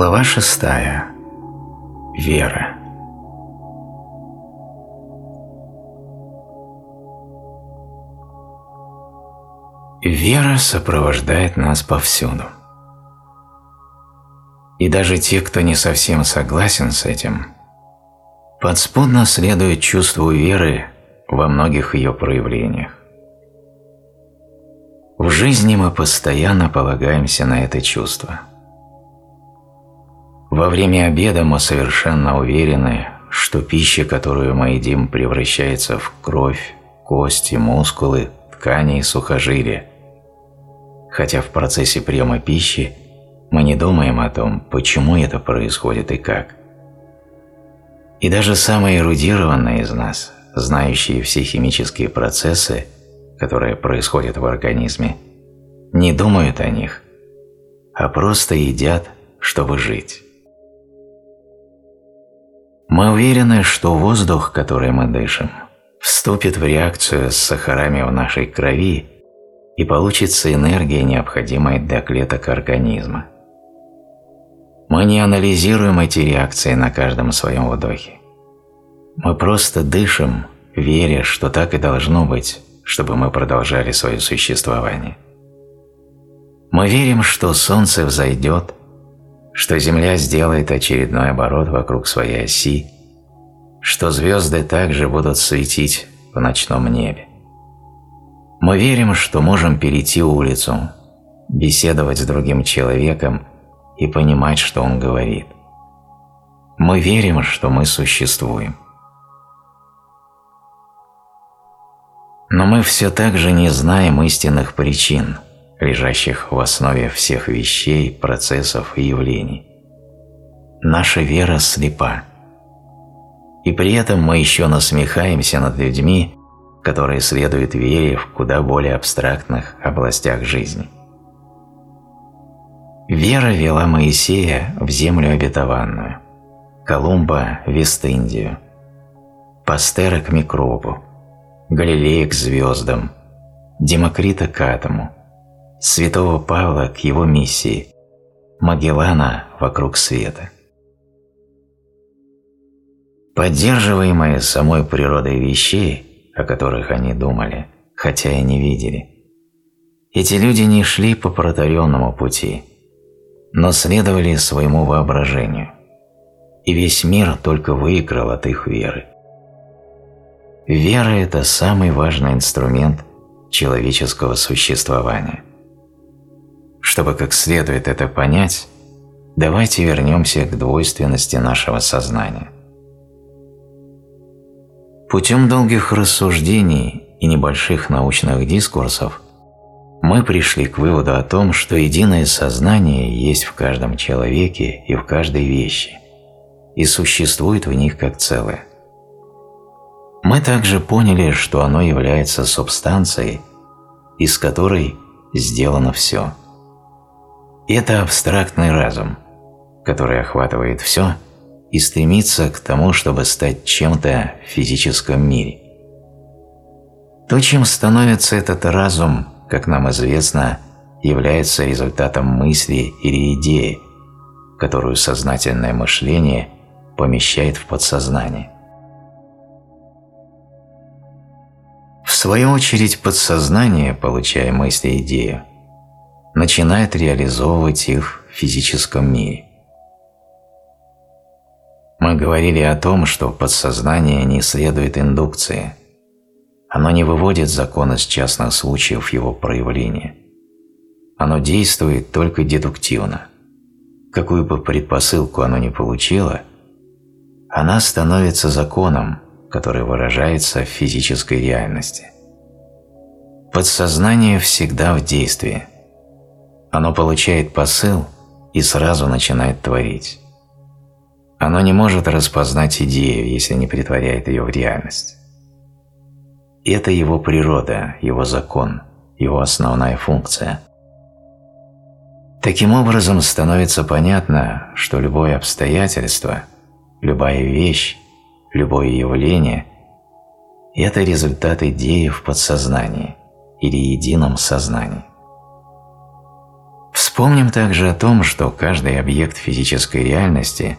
Глава шестая. Вера. Вера сопровождает нас повсюду. И даже те, кто не совсем согласен с этим, подспудно следует чувству веры во многих ее проявлениях. В жизни мы постоянно полагаемся на это чувство. Во время обеда мы совершенно уверены, что пища, которую мы едим, превращается в кровь, кости, мускулы, ткани и сухожилия. Хотя в процессе приема пищи мы не думаем о том, почему это происходит и как. И даже самые эрудированные из нас, знающие все химические процессы, которые происходят в организме, не думают о них, а просто едят, чтобы жить. Мы уверены, что воздух, который мы дышим, вступит в реакцию с сахарами в нашей крови и получится энергия, необходимая для клеток организма. Мы не анализируем эти реакции на каждом своем вдохе. Мы просто дышим, веря, что так и должно быть, чтобы мы продолжали свое существование. Мы верим, что Солнце взойдет, что Земля сделает очередной оборот вокруг своей оси, что звезды также будут светить в ночном небе. Мы верим, что можем перейти улицу, беседовать с другим человеком и понимать, что он говорит. Мы верим, что мы существуем. Но мы все так же не знаем истинных причин, лежащих в основе всех вещей, процессов и явлений. Наша вера слепа. И при этом мы еще насмехаемся над людьми, которые следуют вере в куда более абстрактных областях жизни. Вера вела Моисея в землю обетованную, Колумба – в Вест-Индию, Пастера к микробу, Галилея к звездам, Демокрита к атому, святого Павла к его миссии, Магеллана вокруг света. Поддерживаемые самой природой вещей, о которых они думали, хотя и не видели, эти люди не шли по протаренному пути, но следовали своему воображению, и весь мир только выиграл от их веры. Вера – это самый важный инструмент человеческого существования. Чтобы как следует это понять, давайте вернемся к двойственности нашего сознания. Путем долгих рассуждений и небольших научных дискурсов мы пришли к выводу о том, что единое сознание есть в каждом человеке и в каждой вещи, и существует в них как целое. Мы также поняли, что оно является субстанцией, из которой сделано все. Это абстрактный разум, который охватывает все и стремится к тому, чтобы стать чем-то в физическом мире. То, чем становится этот разум, как нам известно, является результатом мысли или идеи, которую сознательное мышление помещает в подсознание. В свою очередь подсознание, получая мысли и идею, начинает реализовывать их в физическом мире. Мы говорили о том, что подсознание не следует индукции. Оно не выводит закон из частных случаев его проявления. Оно действует только дедуктивно. Какую бы предпосылку оно ни получило, она становится законом, который выражается в физической реальности. Подсознание всегда в действии. Оно получает посыл и сразу начинает творить. Оно не может распознать идею, если не притворяет ее в реальность. Это его природа, его закон, его основная функция. Таким образом становится понятно, что любое обстоятельство, любая вещь, любое явление – это результат идеи в подсознании или едином сознании. Вспомним также о том, что каждый объект физической реальности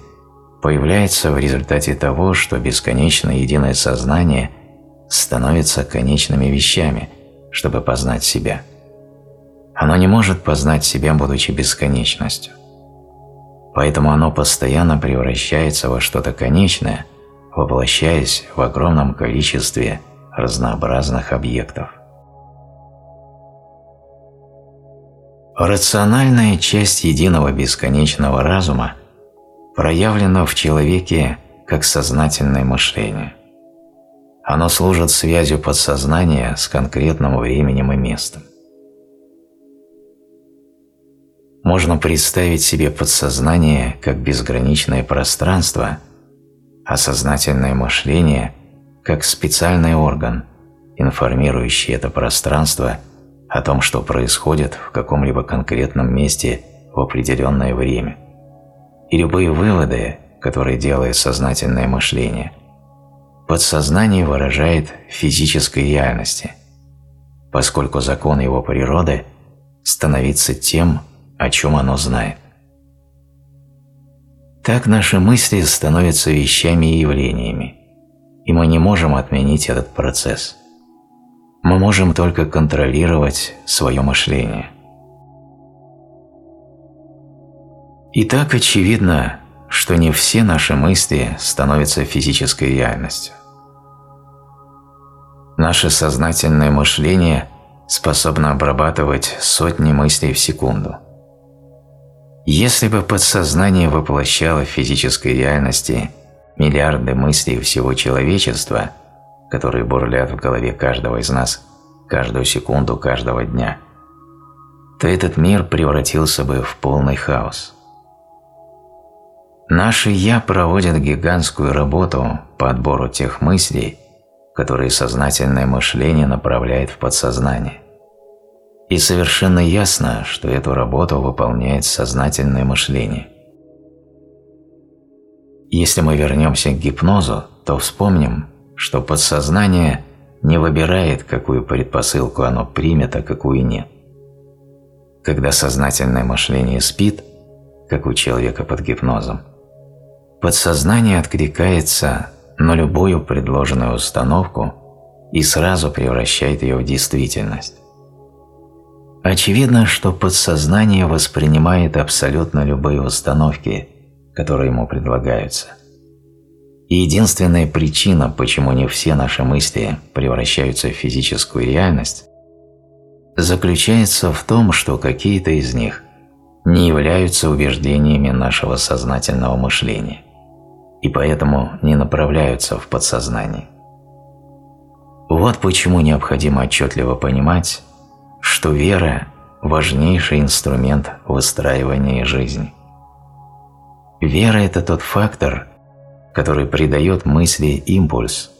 появляется в результате того, что бесконечное единое сознание становится конечными вещами, чтобы познать себя. Оно не может познать себя, будучи бесконечностью. Поэтому оно постоянно превращается во что-то конечное, воплощаясь в огромном количестве разнообразных объектов. Рациональная часть единого бесконечного разума проявлена в человеке как сознательное мышление. Оно служит связью подсознания с конкретным временем и местом. Можно представить себе подсознание как безграничное пространство, а сознательное мышление как специальный орган, информирующий это пространство – о том, что происходит в каком-либо конкретном месте в определенное время. И любые выводы, которые делает сознательное мышление, подсознание выражает в физической реальности, поскольку закон его природы становится тем, о чем оно знает. Так наши мысли становятся вещами и явлениями, и мы не можем отменить этот процесс – мы можем только контролировать свое мышление. И так очевидно, что не все наши мысли становятся физической реальностью. Наше сознательное мышление способно обрабатывать сотни мыслей в секунду. Если бы подсознание воплощало в физической реальности миллиарды мыслей всего человечества – которые бурлят в голове каждого из нас каждую секунду каждого дня, то этот мир превратился бы в полный хаос. Наше «я» проводит гигантскую работу по отбору тех мыслей, которые сознательное мышление направляет в подсознание. И совершенно ясно, что эту работу выполняет сознательное мышление. Если мы вернемся к гипнозу, то вспомним, что подсознание не выбирает, какую предпосылку оно примет, а какую нет. Когда сознательное мышление спит, как у человека под гипнозом, подсознание откликается на любую предложенную установку и сразу превращает ее в действительность. Очевидно, что подсознание воспринимает абсолютно любые установки, которые ему предлагаются – единственная причина, почему не все наши мысли превращаются в физическую реальность, заключается в том, что какие-то из них не являются убеждениями нашего сознательного мышления и поэтому не направляются в подсознание. Вот почему необходимо отчетливо понимать, что вера – важнейший инструмент выстраивания жизни. Вера – это тот фактор, который придает мысли импульс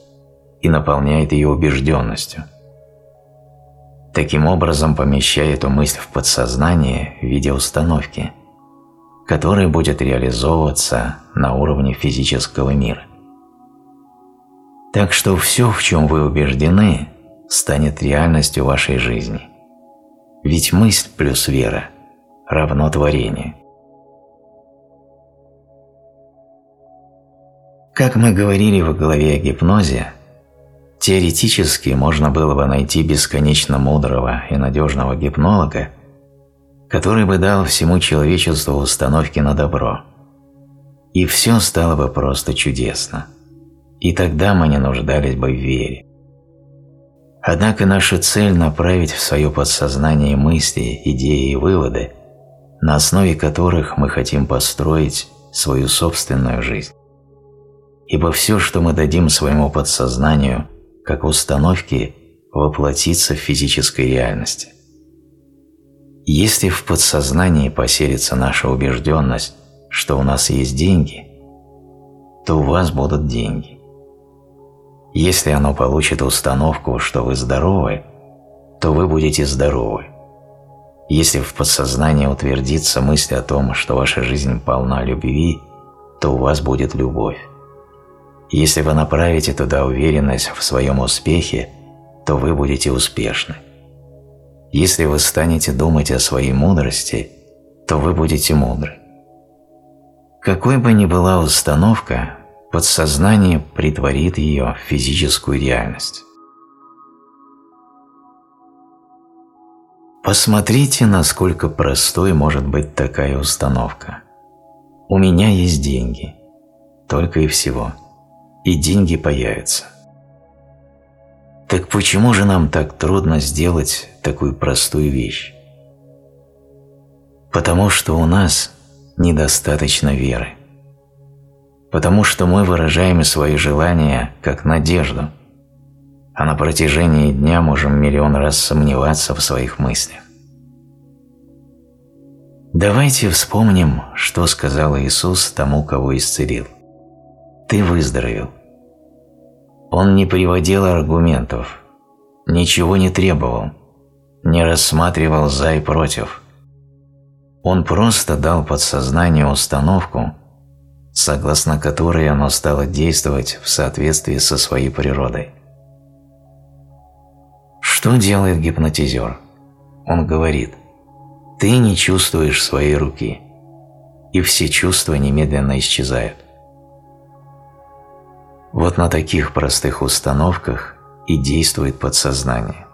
и наполняет ее убежденностью. Таким образом помещая эту мысль в подсознание в виде установки, которая будет реализовываться на уровне физического мира. Так что все, в чем вы убеждены, станет реальностью вашей жизни. Ведь мысль плюс вера равно творение. Как мы говорили в главе о гипнозе, теоретически можно было бы найти бесконечно мудрого и надежного гипнолога, который бы дал всему человечеству установки на добро. И все стало бы просто чудесно. И тогда мы не нуждались бы в вере. Однако наша цель направить в свое подсознание мысли, идеи и выводы, на основе которых мы хотим построить свою собственную жизнь ибо все, что мы дадим своему подсознанию, как установки, воплотится в физической реальности. Если в подсознании поселится наша убежденность, что у нас есть деньги, то у вас будут деньги. Если оно получит установку, что вы здоровы, то вы будете здоровы. Если в подсознании утвердится мысль о том, что ваша жизнь полна любви, то у вас будет любовь. Если вы направите туда уверенность в своем успехе, то вы будете успешны. Если вы станете думать о своей мудрости, то вы будете мудры. Какой бы ни была установка, подсознание притворит ее в физическую реальность. Посмотрите, насколько простой может быть такая установка. У меня есть деньги. Только и всего. И деньги появятся. Так почему же нам так трудно сделать такую простую вещь? Потому что у нас недостаточно веры. Потому что мы выражаем свои желания как надежду, а на протяжении дня можем миллион раз сомневаться в своих мыслях. Давайте вспомним, что сказал Иисус тому, кого исцелил. «Ты выздоровел». Он не приводил аргументов, ничего не требовал, не рассматривал «за» и «против», он просто дал подсознанию установку, согласно которой оно стало действовать в соответствии со своей природой. Что делает гипнотизер? Он говорит, ты не чувствуешь своей руки, и все чувства немедленно исчезают. Вот на таких простых установках и действует подсознание.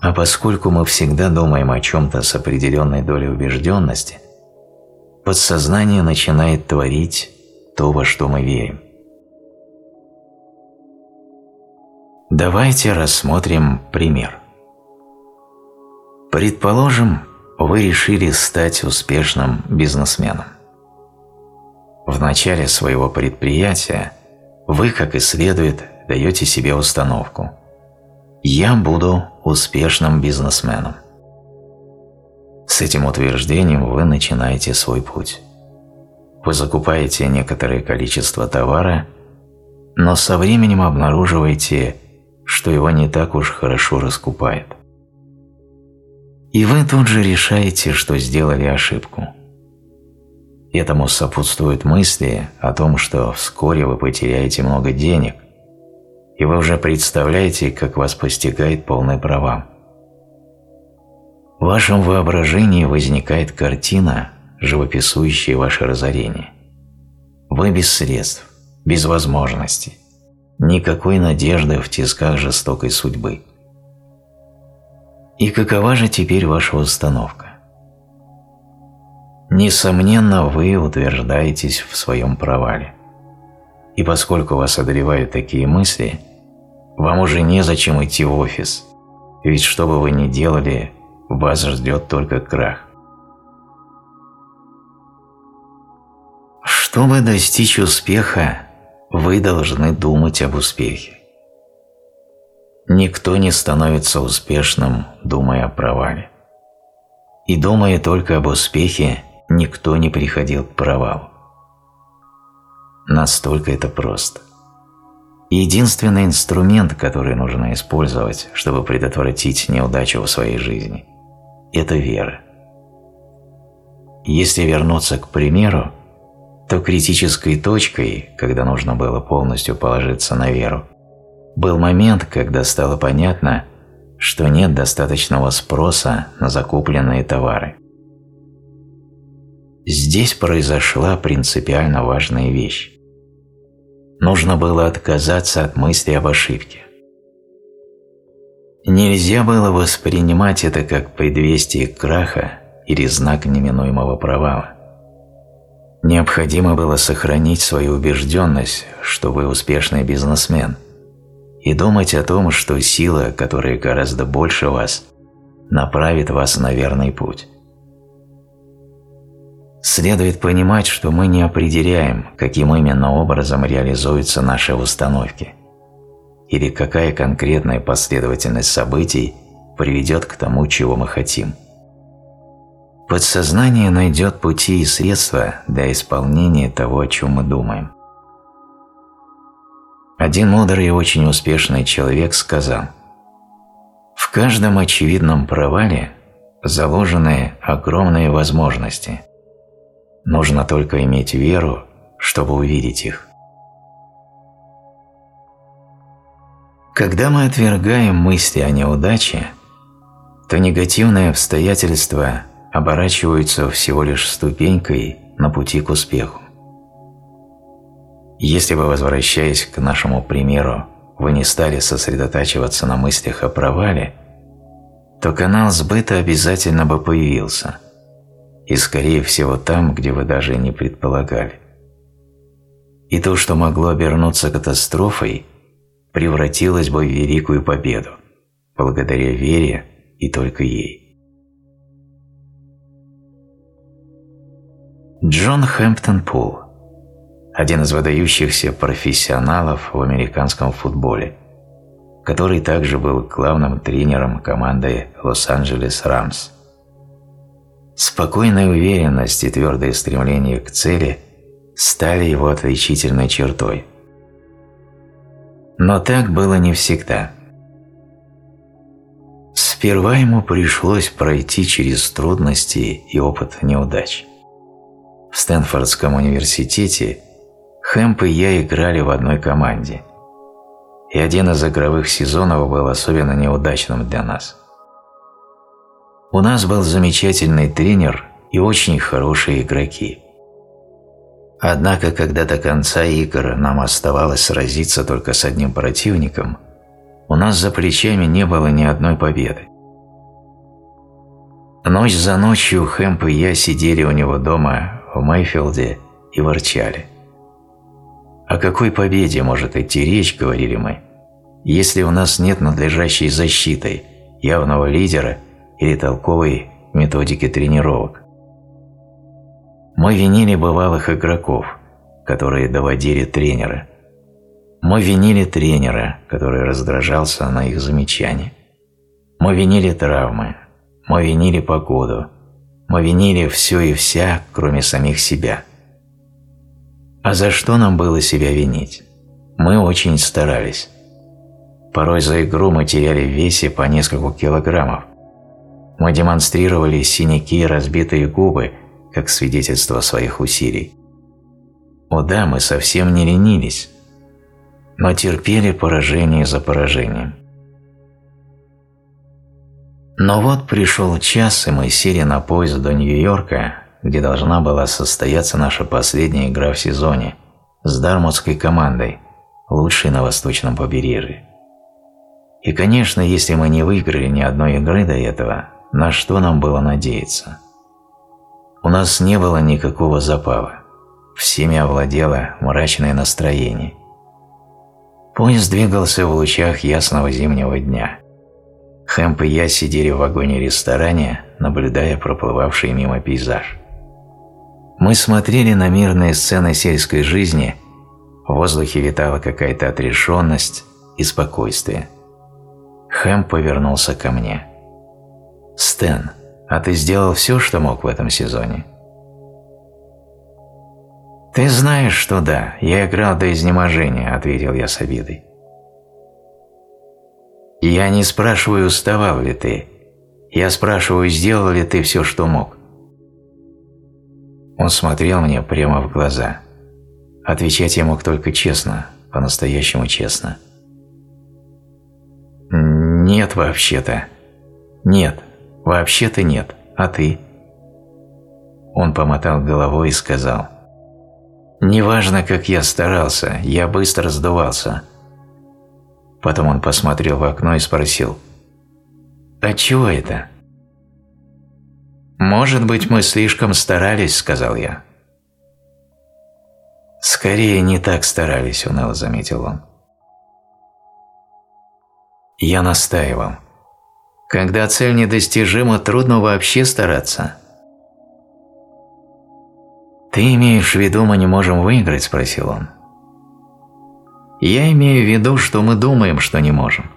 А поскольку мы всегда думаем о чем-то с определенной долей убежденности, подсознание начинает творить то, во что мы верим. Давайте рассмотрим пример. Предположим, вы решили стать успешным бизнесменом. В начале своего предприятия вы, как и следует, даете себе установку «Я буду успешным бизнесменом». С этим утверждением вы начинаете свой путь. Вы закупаете некоторое количество товара, но со временем обнаруживаете, что его не так уж хорошо раскупают. И вы тут же решаете, что сделали ошибку. Этому сопутствуют мысли о том, что вскоре вы потеряете много денег – и вы уже представляете, как вас постигает полный провал. В вашем воображении возникает картина, живописующая ваше разорение. Вы без средств, без возможностей, никакой надежды в тисках жестокой судьбы. И какова же теперь ваша установка? Несомненно, вы утверждаетесь в своем провале. И поскольку вас одолевают такие мысли – вам уже незачем идти в офис, ведь что бы вы ни делали, вас ждет только крах. Чтобы достичь успеха, вы должны думать об успехе. Никто не становится успешным, думая о провале. И думая только об успехе, никто не приходил к провалу. Настолько это просто. Единственный инструмент, который нужно использовать, чтобы предотвратить неудачу в своей жизни – это вера. Если вернуться к примеру, то критической точкой, когда нужно было полностью положиться на веру, был момент, когда стало понятно, что нет достаточного спроса на закупленные товары. Здесь произошла принципиально важная вещь нужно было отказаться от мысли об ошибке. Нельзя было воспринимать это как предвестие краха или знак неминуемого провала. Необходимо было сохранить свою убежденность, что вы успешный бизнесмен, и думать о том, что сила, которая гораздо больше вас, направит вас на верный путь. Следует понимать, что мы не определяем, каким именно образом реализуются наши установки, или какая конкретная последовательность событий приведет к тому, чего мы хотим. Подсознание найдет пути и средства для исполнения того, о чем мы думаем. Один мудрый и очень успешный человек сказал, «В каждом очевидном провале заложены огромные возможности – Нужно только иметь веру, чтобы увидеть их. Когда мы отвергаем мысли о неудаче, то негативные обстоятельства оборачиваются всего лишь ступенькой на пути к успеху. Если бы, возвращаясь к нашему примеру, вы не стали сосредотачиваться на мыслях о провале, то канал сбыта обязательно бы появился, и скорее всего там, где вы даже не предполагали. И то, что могло обернуться катастрофой, превратилось бы в великую победу, благодаря вере и только ей. Джон Хэмптон Пул один из выдающихся профессионалов в американском футболе, который также был главным тренером команды Лос-Анджелес Рамс. Спокойная уверенность и твердое стремление к цели стали его отличительной чертой. Но так было не всегда. Сперва ему пришлось пройти через трудности и опыт неудач. В Стэнфордском университете Хэмп и я играли в одной команде. И один из игровых сезонов был особенно неудачным для нас. У нас был замечательный тренер и очень хорошие игроки. Однако, когда до конца игр нам оставалось сразиться только с одним противником, у нас за плечами не было ни одной победы. Ночь за ночью Хэмп и я сидели у него дома в Мэйфилде и ворчали. О какой победе может идти речь, говорили мы, если у нас нет надлежащей защиты, явного лидера или толковой методики тренировок? Мы винили бывалых игроков, которые доводили тренера. Мы винили тренера, который раздражался на их замечания. Мы винили травмы. Мы винили погоду. Мы винили все и вся, кроме самих себя. А за что нам было себя винить? Мы очень старались. Порой за игру мы теряли в весе по несколько килограммов. Мы демонстрировали синяки и разбитые губы, как свидетельство своих усилий. О да, мы совсем не ленились, но терпели поражение за поражением. Но вот пришел час, и мы сели на поезд до Нью-Йорка, где должна была состояться наша последняя игра в сезоне с дармутской командой, лучшей на восточном побережье. И, конечно, если мы не выиграли ни одной игры до этого, на что нам было надеяться? У нас не было никакого запала. Всеми овладело мрачное настроение. Поезд двигался в лучах ясного зимнего дня. Хэмп и я сидели в вагоне-ресторане, наблюдая проплывавший мимо пейзаж. Мы смотрели на мирные сцены сельской жизни, в воздухе витала какая-то отрешенность и спокойствие. Хэм повернулся ко мне. «Стэн, а ты сделал все, что мог в этом сезоне?» «Ты знаешь, что да, я играл до изнеможения», — ответил я с обидой. «Я не спрашиваю, уставал ли ты. Я спрашиваю, сделал ли ты все, что мог. Он смотрел мне прямо в глаза. Отвечать я мог только честно, по-настоящему честно. «Нет, вообще-то. Нет, вообще-то нет. А ты?» Он помотал головой и сказал. «Неважно, как я старался, я быстро сдувался». Потом он посмотрел в окно и спросил. «А чего это?» «Может быть, мы слишком старались», — сказал я. «Скорее, не так старались», — уныло заметил он. Я настаивал. «Когда цель недостижима, трудно вообще стараться». «Ты имеешь в виду, мы не можем выиграть?» – спросил он. «Я имею в виду, что мы думаем, что не можем».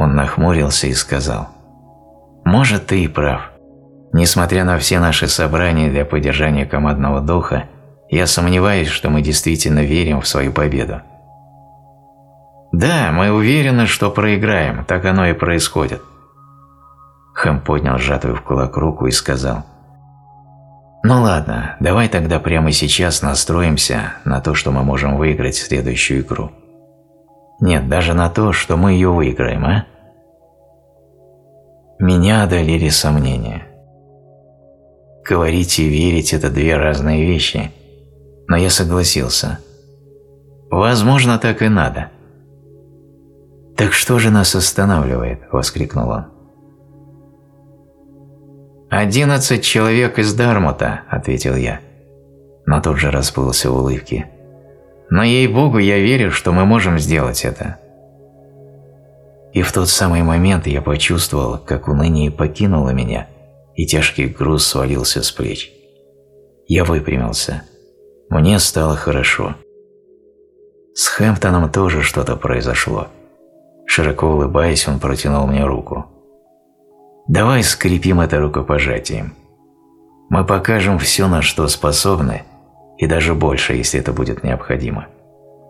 Он нахмурился и сказал, «Может, ты и прав. Несмотря на все наши собрания для поддержания командного духа, я сомневаюсь, что мы действительно верим в свою победу. Да, мы уверены, что проиграем, так оно и происходит. Хэм поднял сжатую в кулак руку и сказал, «Ну ладно, давай тогда прямо сейчас настроимся на то, что мы можем выиграть следующую игру. Нет, даже на то, что мы ее выиграем, а?» Меня одолели сомнения. Говорить и верить – это две разные вещи. Но я согласился. Возможно, так и надо. «Так что же нас останавливает?» – воскликнул он. «Одиннадцать человек из Дармута», – ответил я. Но тут же расплылся в улыбке. «Но ей-богу, я верю, что мы можем сделать это». И в тот самый момент я почувствовал, как уныние покинуло меня, и тяжкий груз свалился с плеч. Я выпрямился. Мне стало хорошо. С Хэмптоном тоже что-то произошло. Широко улыбаясь, он протянул мне руку. «Давай скрепим это рукопожатием. Мы покажем все, на что способны, и даже больше, если это будет необходимо.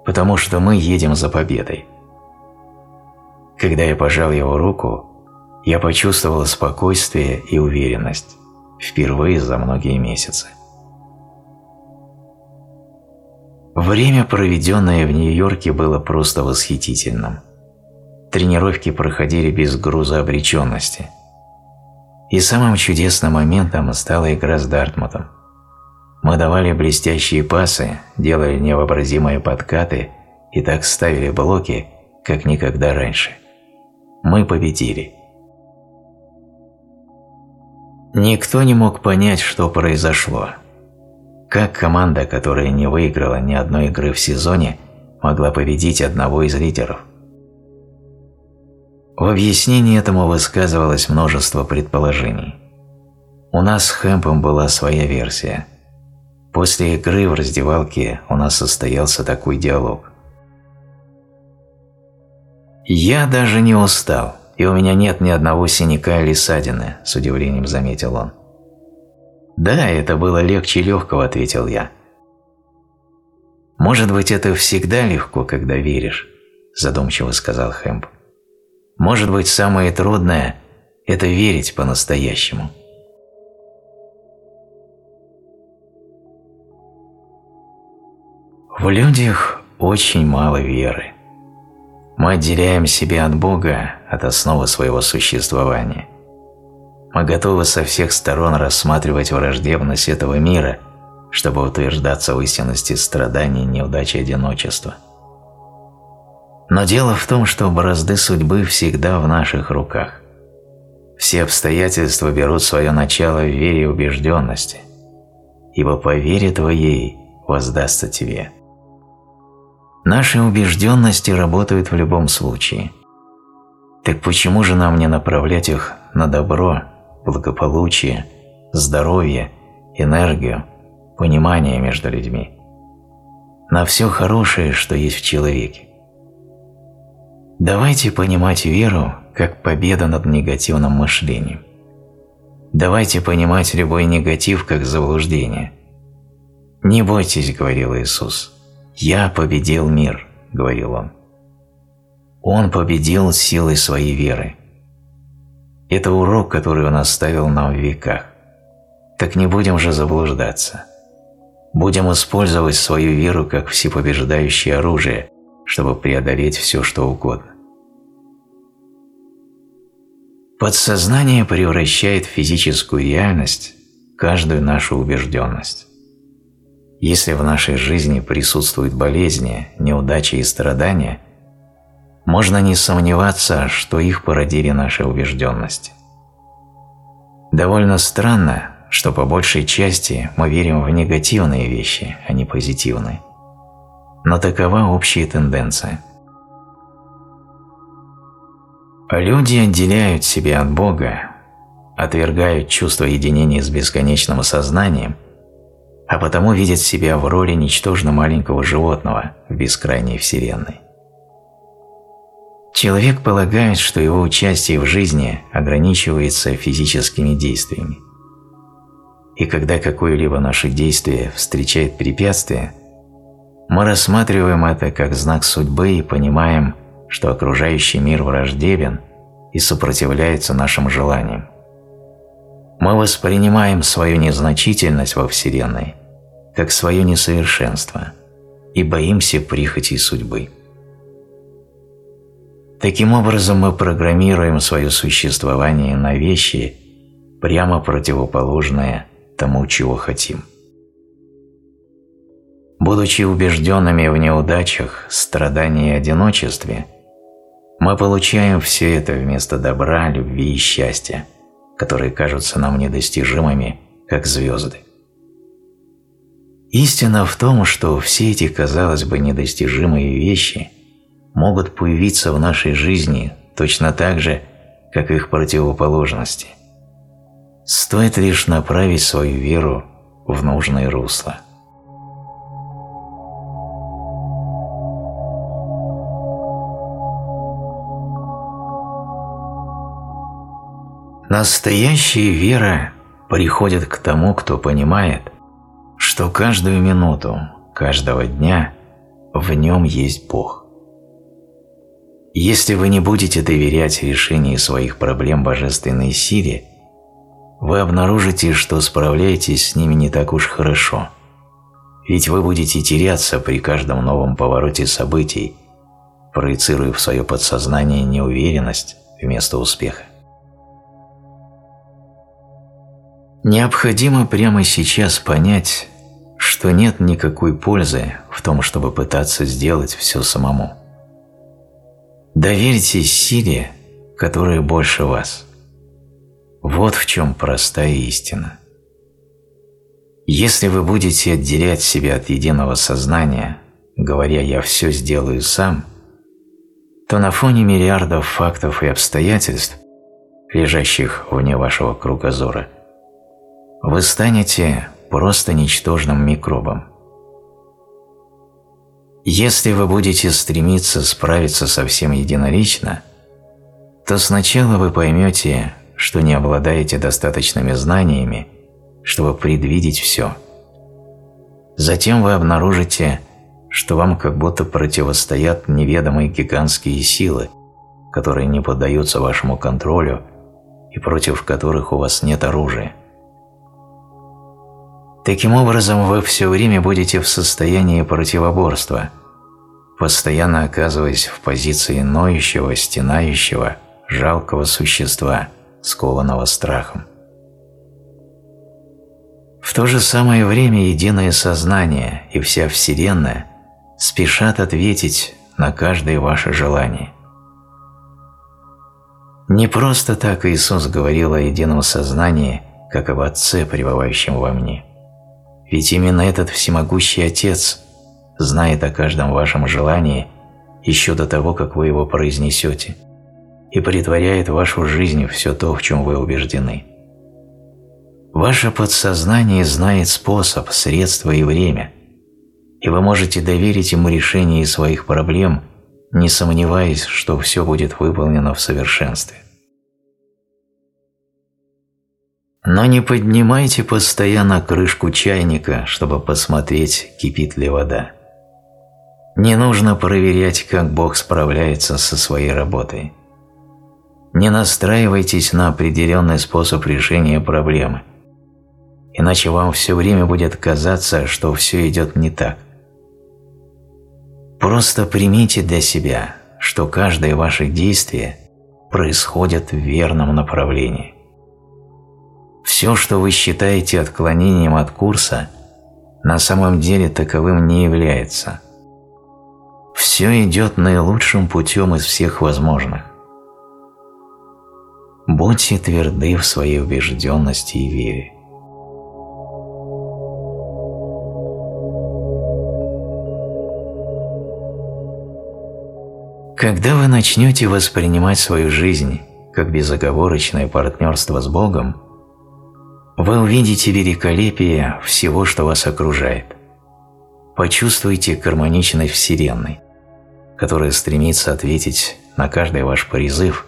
Потому что мы едем за победой». Когда я пожал его руку, я почувствовал спокойствие и уверенность впервые за многие месяцы. Время, проведенное в Нью-Йорке, было просто восхитительным. Тренировки проходили без груза обреченности. И самым чудесным моментом стала игра с Дартмутом. Мы давали блестящие пасы, делали невообразимые подкаты и так ставили блоки, как никогда раньше. Мы победили. Никто не мог понять, что произошло. Как команда, которая не выиграла ни одной игры в сезоне, могла победить одного из лидеров? В объяснении этому высказывалось множество предположений. У нас с Хэмпом была своя версия. После игры в раздевалке у нас состоялся такой диалог. «Я даже не устал, и у меня нет ни одного синяка или ссадины», – с удивлением заметил он. «Да, это было легче легкого», – ответил я. «Может быть, это всегда легко, когда веришь», – задумчиво сказал Хэмп. «Может быть, самое трудное – это верить по-настоящему». В людях очень мало веры. Мы отделяем себя от Бога, от основы своего существования. Мы готовы со всех сторон рассматривать враждебность этого мира, чтобы утверждаться в истинности страданий, неудачи одиночества. Но дело в том, что борозды судьбы всегда в наших руках. Все обстоятельства берут свое начало в вере и убежденности, ибо по вере твоей воздастся тебе. Наши убежденности работают в любом случае. Так почему же нам не направлять их на добро, благополучие, здоровье, энергию, понимание между людьми? На все хорошее, что есть в человеке. Давайте понимать веру как победа над негативным мышлением. Давайте понимать любой негатив как заблуждение. «Не бойтесь», — говорил Иисус, — «Я победил мир», – говорил он. Он победил силой своей веры. Это урок, который он оставил нам в веках. Так не будем же заблуждаться. Будем использовать свою веру как всепобеждающее оружие, чтобы преодолеть все, что угодно. Подсознание превращает в физическую реальность каждую нашу убежденность. Если в нашей жизни присутствуют болезни, неудачи и страдания, можно не сомневаться, что их породили наши убежденности. Довольно странно, что по большей части мы верим в негативные вещи, а не позитивные. Но такова общая тенденция. Люди отделяют себя от Бога, отвергают чувство единения с бесконечным сознанием – а потому видит себя в роли ничтожно маленького животного в бескрайней вселенной. Человек полагает, что его участие в жизни ограничивается физическими действиями. И когда какое-либо наше действие встречает препятствие, мы рассматриваем это как знак судьбы и понимаем, что окружающий мир враждебен и сопротивляется нашим желаниям. Мы воспринимаем свою незначительность во Вселенной как свое несовершенство и боимся прихоти судьбы. Таким образом мы программируем свое существование на вещи, прямо противоположные тому, чего хотим. Будучи убежденными в неудачах, страдании и одиночестве, мы получаем все это вместо добра, любви и счастья, которые кажутся нам недостижимыми, как звезды. Истина в том, что все эти, казалось бы, недостижимые вещи могут появиться в нашей жизни точно так же, как их противоположности. Стоит лишь направить свою веру в нужное русло. Настоящая вера приходит к тому, кто понимает, что каждую минуту, каждого дня в нем есть Бог. Если вы не будете доверять решению своих проблем божественной силе, вы обнаружите, что справляетесь с ними не так уж хорошо, ведь вы будете теряться при каждом новом повороте событий, проецируя в свое подсознание неуверенность вместо успеха. Необходимо прямо сейчас понять, что нет никакой пользы в том, чтобы пытаться сделать все самому. Доверьтесь силе, которая больше вас. Вот в чем простая истина. Если вы будете отделять себя от единого сознания, говоря «я все сделаю сам», то на фоне миллиардов фактов и обстоятельств, лежащих вне вашего кругозора, вы станете просто ничтожным микробом. Если вы будете стремиться справиться со всем единолично, то сначала вы поймете, что не обладаете достаточными знаниями, чтобы предвидеть все. Затем вы обнаружите, что вам как будто противостоят неведомые гигантские силы, которые не поддаются вашему контролю и против которых у вас нет оружия. Таким образом, вы все время будете в состоянии противоборства, постоянно оказываясь в позиции ноющего, стенающего, жалкого существа, скованного страхом. В то же самое время единое сознание и вся Вселенная спешат ответить на каждое ваше желание. Не просто так Иисус говорил о едином сознании, как об Отце, пребывающем во мне – ведь именно этот всемогущий Отец знает о каждом вашем желании еще до того, как вы его произнесете, и притворяет в вашу жизнь все то, в чем вы убеждены. Ваше подсознание знает способ, средства и время, и вы можете доверить ему решение своих проблем, не сомневаясь, что все будет выполнено в совершенстве. Но не поднимайте постоянно крышку чайника, чтобы посмотреть, кипит ли вода. Не нужно проверять, как Бог справляется со своей работой. Не настраивайтесь на определенный способ решения проблемы, иначе вам все время будет казаться, что все идет не так. Просто примите для себя, что каждое ваше действие происходит в верном направлении. Все, что вы считаете отклонением от курса, на самом деле таковым не является. Все идет наилучшим путем из всех возможных. Будьте тверды в своей убежденности и вере. Когда вы начнете воспринимать свою жизнь как безоговорочное партнерство с Богом, вы увидите великолепие всего, что вас окружает. Почувствуйте гармоничность Вселенной, которая стремится ответить на каждый ваш призыв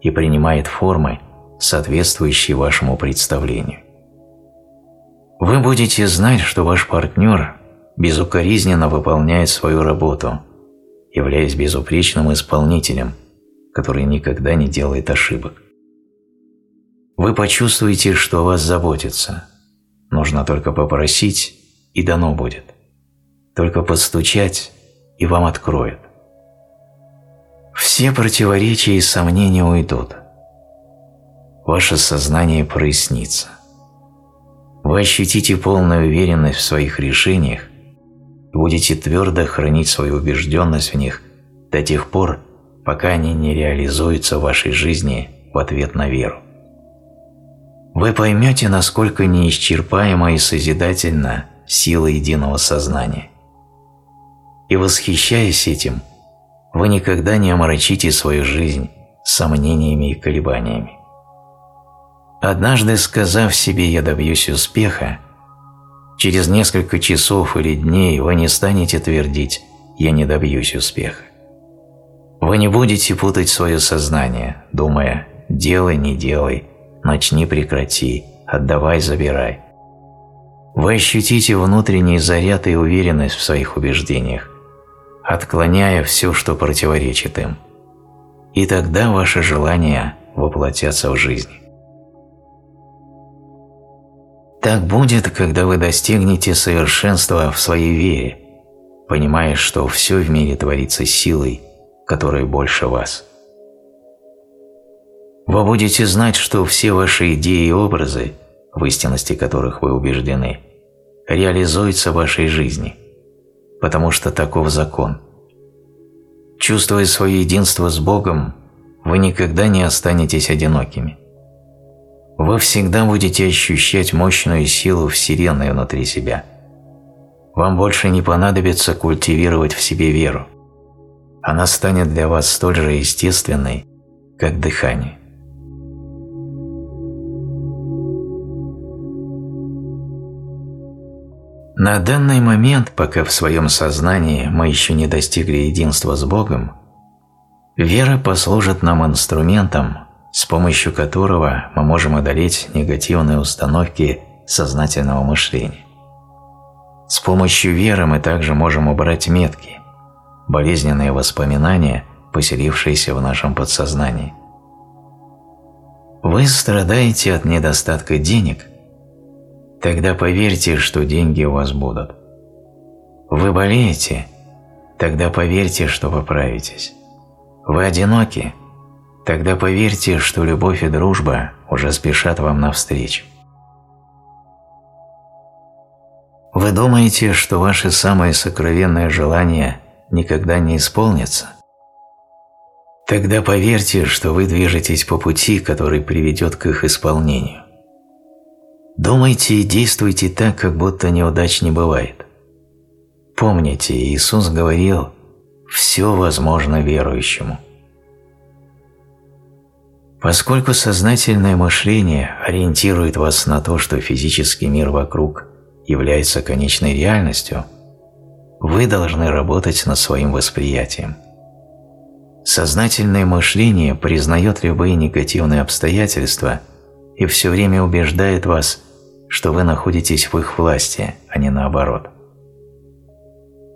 и принимает формы, соответствующие вашему представлению. Вы будете знать, что ваш партнер безукоризненно выполняет свою работу, являясь безупречным исполнителем, который никогда не делает ошибок. Вы почувствуете, что о вас заботятся. Нужно только попросить, и дано будет. Только подстучать, и вам откроют. Все противоречия и сомнения уйдут. Ваше сознание прояснится. Вы ощутите полную уверенность в своих решениях и будете твердо хранить свою убежденность в них до тех пор, пока они не реализуются в вашей жизни в ответ на веру. Вы поймете, насколько неисчерпаема и созидательна сила единого сознания. И восхищаясь этим, вы никогда не омрачите свою жизнь сомнениями и колебаниями. Однажды сказав себе «я добьюсь успеха», через несколько часов или дней вы не станете твердить «я не добьюсь успеха». Вы не будете путать свое сознание, думая «делай, не делай», «начни, прекрати», «отдавай, забирай». Вы ощутите внутренний заряд и уверенность в своих убеждениях, отклоняя все, что противоречит им. И тогда ваши желания воплотятся в жизнь. Так будет, когда вы достигнете совершенства в своей вере, понимая, что все в мире творится силой, которая больше вас. Вы будете знать, что все ваши идеи и образы, в истинности которых вы убеждены, реализуются в вашей жизни, потому что таков закон. Чувствуя свое единство с Богом, вы никогда не останетесь одинокими. Вы всегда будете ощущать мощную силу Вселенной внутри себя. Вам больше не понадобится культивировать в себе веру. Она станет для вас столь же естественной, как дыхание. На данный момент, пока в своем сознании мы еще не достигли единства с Богом, вера послужит нам инструментом, с помощью которого мы можем одолеть негативные установки сознательного мышления. С помощью веры мы также можем убрать метки, болезненные воспоминания, поселившиеся в нашем подсознании. Вы страдаете от недостатка денег? Тогда поверьте, что деньги у вас будут. Вы болеете? Тогда поверьте, что поправитесь. Вы одиноки? Тогда поверьте, что любовь и дружба уже спешат вам навстречу. Вы думаете, что ваши самые сокровенные желания никогда не исполнятся? Тогда поверьте, что вы движетесь по пути, который приведет к их исполнению. Думайте и действуйте так, как будто неудач не бывает. Помните, Иисус говорил «все возможно верующему». Поскольку сознательное мышление ориентирует вас на то, что физический мир вокруг является конечной реальностью, вы должны работать над своим восприятием. Сознательное мышление признает любые негативные обстоятельства и все время убеждает вас, что вы находитесь в их власти, а не наоборот.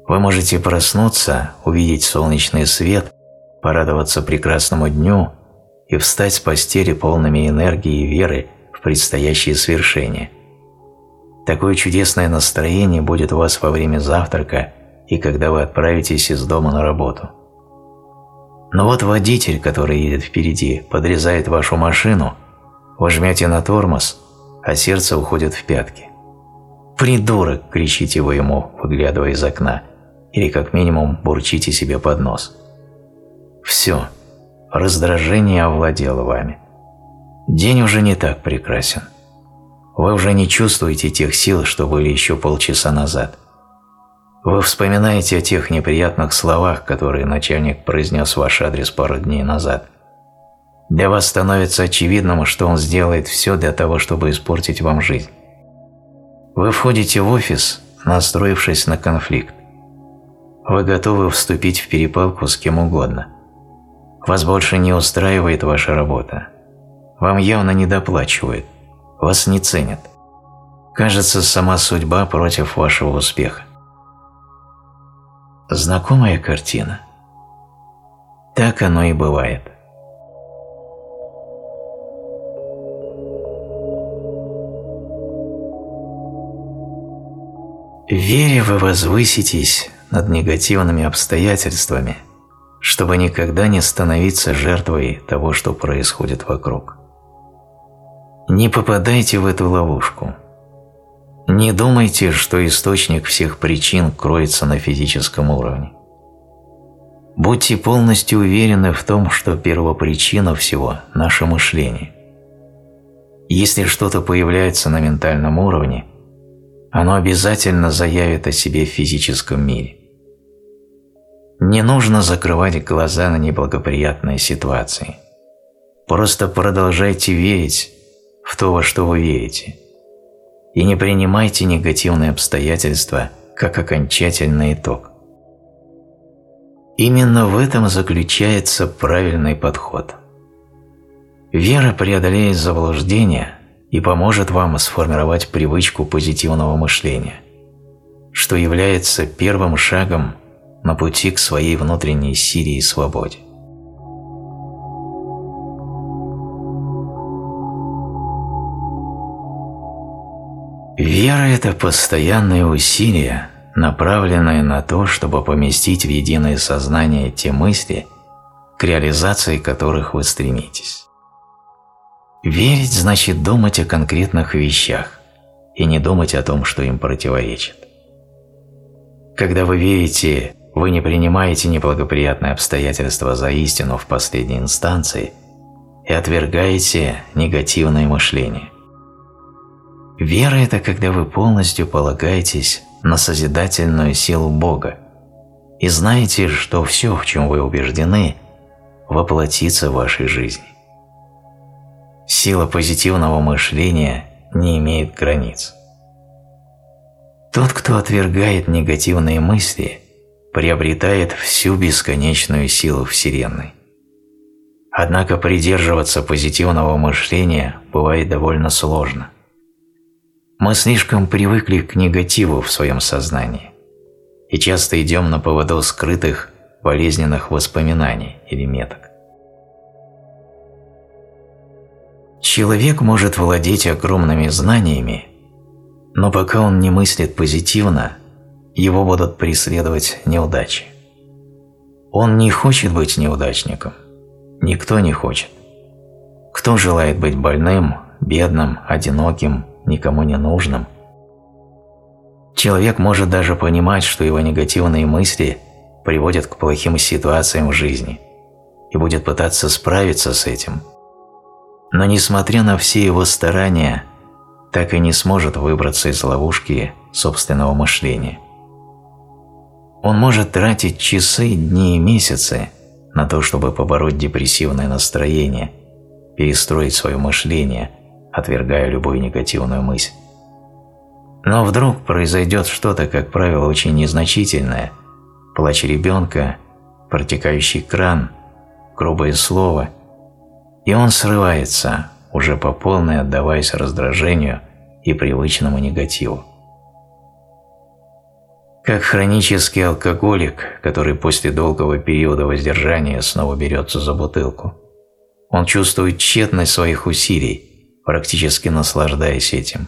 Вы можете проснуться, увидеть солнечный свет, порадоваться прекрасному дню – и встать с постели полными энергии и веры в предстоящее свершение. Такое чудесное настроение будет у вас во время завтрака и когда вы отправитесь из дома на работу. Но вот водитель, который едет впереди, подрезает вашу машину, вы жмете на тормоз, а сердце уходит в пятки. «Придурок!» – кричите вы ему, выглядывая из окна, или как минимум бурчите себе под нос. Все – раздражение овладело вами. День уже не так прекрасен. Вы уже не чувствуете тех сил, что были еще полчаса назад. Вы вспоминаете о тех неприятных словах, которые начальник произнес в ваш адрес пару дней назад. Для вас становится очевидным, что он сделает все для того, чтобы испортить вам жизнь. Вы входите в офис, настроившись на конфликт. Вы готовы вступить в перепалку с кем угодно – вас больше не устраивает ваша работа. Вам явно не доплачивают. Вас не ценят. Кажется, сама судьба против вашего успеха. Знакомая картина? Так оно и бывает. В вере вы возвыситесь над негативными обстоятельствами – чтобы никогда не становиться жертвой того, что происходит вокруг. Не попадайте в эту ловушку. Не думайте, что источник всех причин кроется на физическом уровне. Будьте полностью уверены в том, что первопричина всего – наше мышление. Если что-то появляется на ментальном уровне, оно обязательно заявит о себе в физическом мире. Не нужно закрывать глаза на неблагоприятные ситуации. Просто продолжайте верить в то, во что вы верите. И не принимайте негативные обстоятельства как окончательный итог. Именно в этом заключается правильный подход. Вера преодолеет заблуждение и поможет вам сформировать привычку позитивного мышления, что является первым шагом на пути к своей внутренней силе и свободе. Вера – это постоянное усилие, направленное на то, чтобы поместить в единое сознание те мысли, к реализации которых вы стремитесь. Верить значит думать о конкретных вещах и не думать о том, что им противоречит. Когда вы верите, вы не принимаете неблагоприятные обстоятельства за истину в последней инстанции и отвергаете негативное мышление. Вера – это когда вы полностью полагаетесь на созидательную силу Бога и знаете, что все, в чем вы убеждены, воплотится в вашей жизни. Сила позитивного мышления не имеет границ. Тот, кто отвергает негативные мысли, приобретает всю бесконечную силу Вселенной. Однако придерживаться позитивного мышления бывает довольно сложно. Мы слишком привыкли к негативу в своем сознании и часто идем на поводу скрытых болезненных воспоминаний или меток. Человек может владеть огромными знаниями, но пока он не мыслит позитивно, его будут преследовать неудачи. Он не хочет быть неудачником. Никто не хочет. Кто желает быть больным, бедным, одиноким, никому не нужным? Человек может даже понимать, что его негативные мысли приводят к плохим ситуациям в жизни и будет пытаться справиться с этим. Но несмотря на все его старания, так и не сможет выбраться из ловушки собственного мышления. Он может тратить часы, дни и месяцы на то, чтобы побороть депрессивное настроение, перестроить свое мышление, отвергая любую негативную мысль. Но вдруг произойдет что-то, как правило, очень незначительное – плач ребенка, протекающий кран, грубое слово – и он срывается, уже по полной отдаваясь раздражению и привычному негативу как хронический алкоголик, который после долгого периода воздержания снова берется за бутылку. Он чувствует тщетность своих усилий, практически наслаждаясь этим.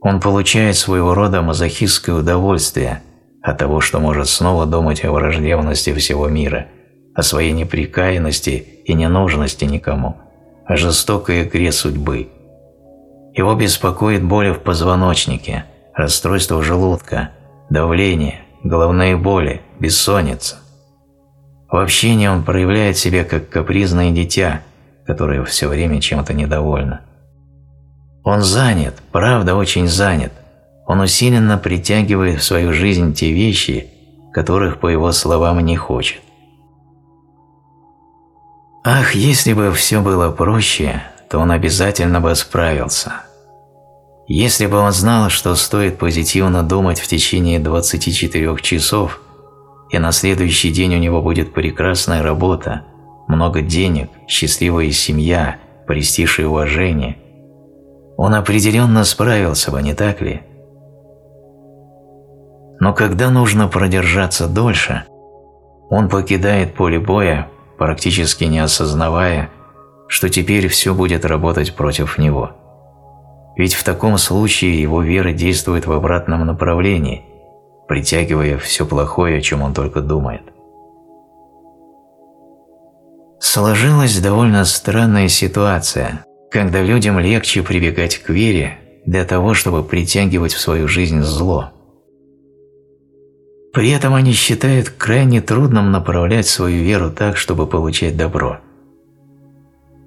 Он получает своего рода мазохистское удовольствие от того, что может снова думать о враждебности всего мира, о своей неприкаянности и ненужности никому, о жестокой игре судьбы. Его беспокоит боль в позвоночнике, расстройство желудка – давление, головные боли, бессонница. В общении он проявляет себя как капризное дитя, которое все время чем-то недовольно. Он занят, правда очень занят. Он усиленно притягивает в свою жизнь те вещи, которых, по его словам, не хочет. Ах, если бы все было проще, то он обязательно бы справился – если бы он знал, что стоит позитивно думать в течение 24 часов, и на следующий день у него будет прекрасная работа, много денег, счастливая семья, престиж и уважение, он определенно справился бы, не так ли? Но когда нужно продержаться дольше, он покидает поле боя, практически не осознавая, что теперь все будет работать против него – ведь в таком случае его вера действует в обратном направлении, притягивая все плохое, о чем он только думает. Сложилась довольно странная ситуация, когда людям легче прибегать к вере, для того, чтобы притягивать в свою жизнь зло. При этом они считают крайне трудным направлять свою веру так, чтобы получать добро.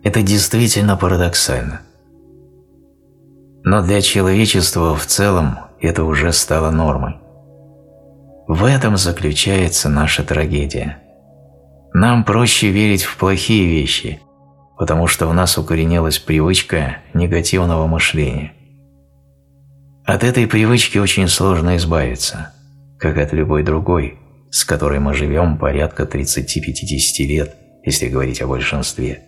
Это действительно парадоксально. Но для человечества в целом это уже стало нормой. В этом заключается наша трагедия. Нам проще верить в плохие вещи, потому что в нас укоренилась привычка негативного мышления. От этой привычки очень сложно избавиться, как от любой другой, с которой мы живем порядка 30-50 лет, если говорить о большинстве.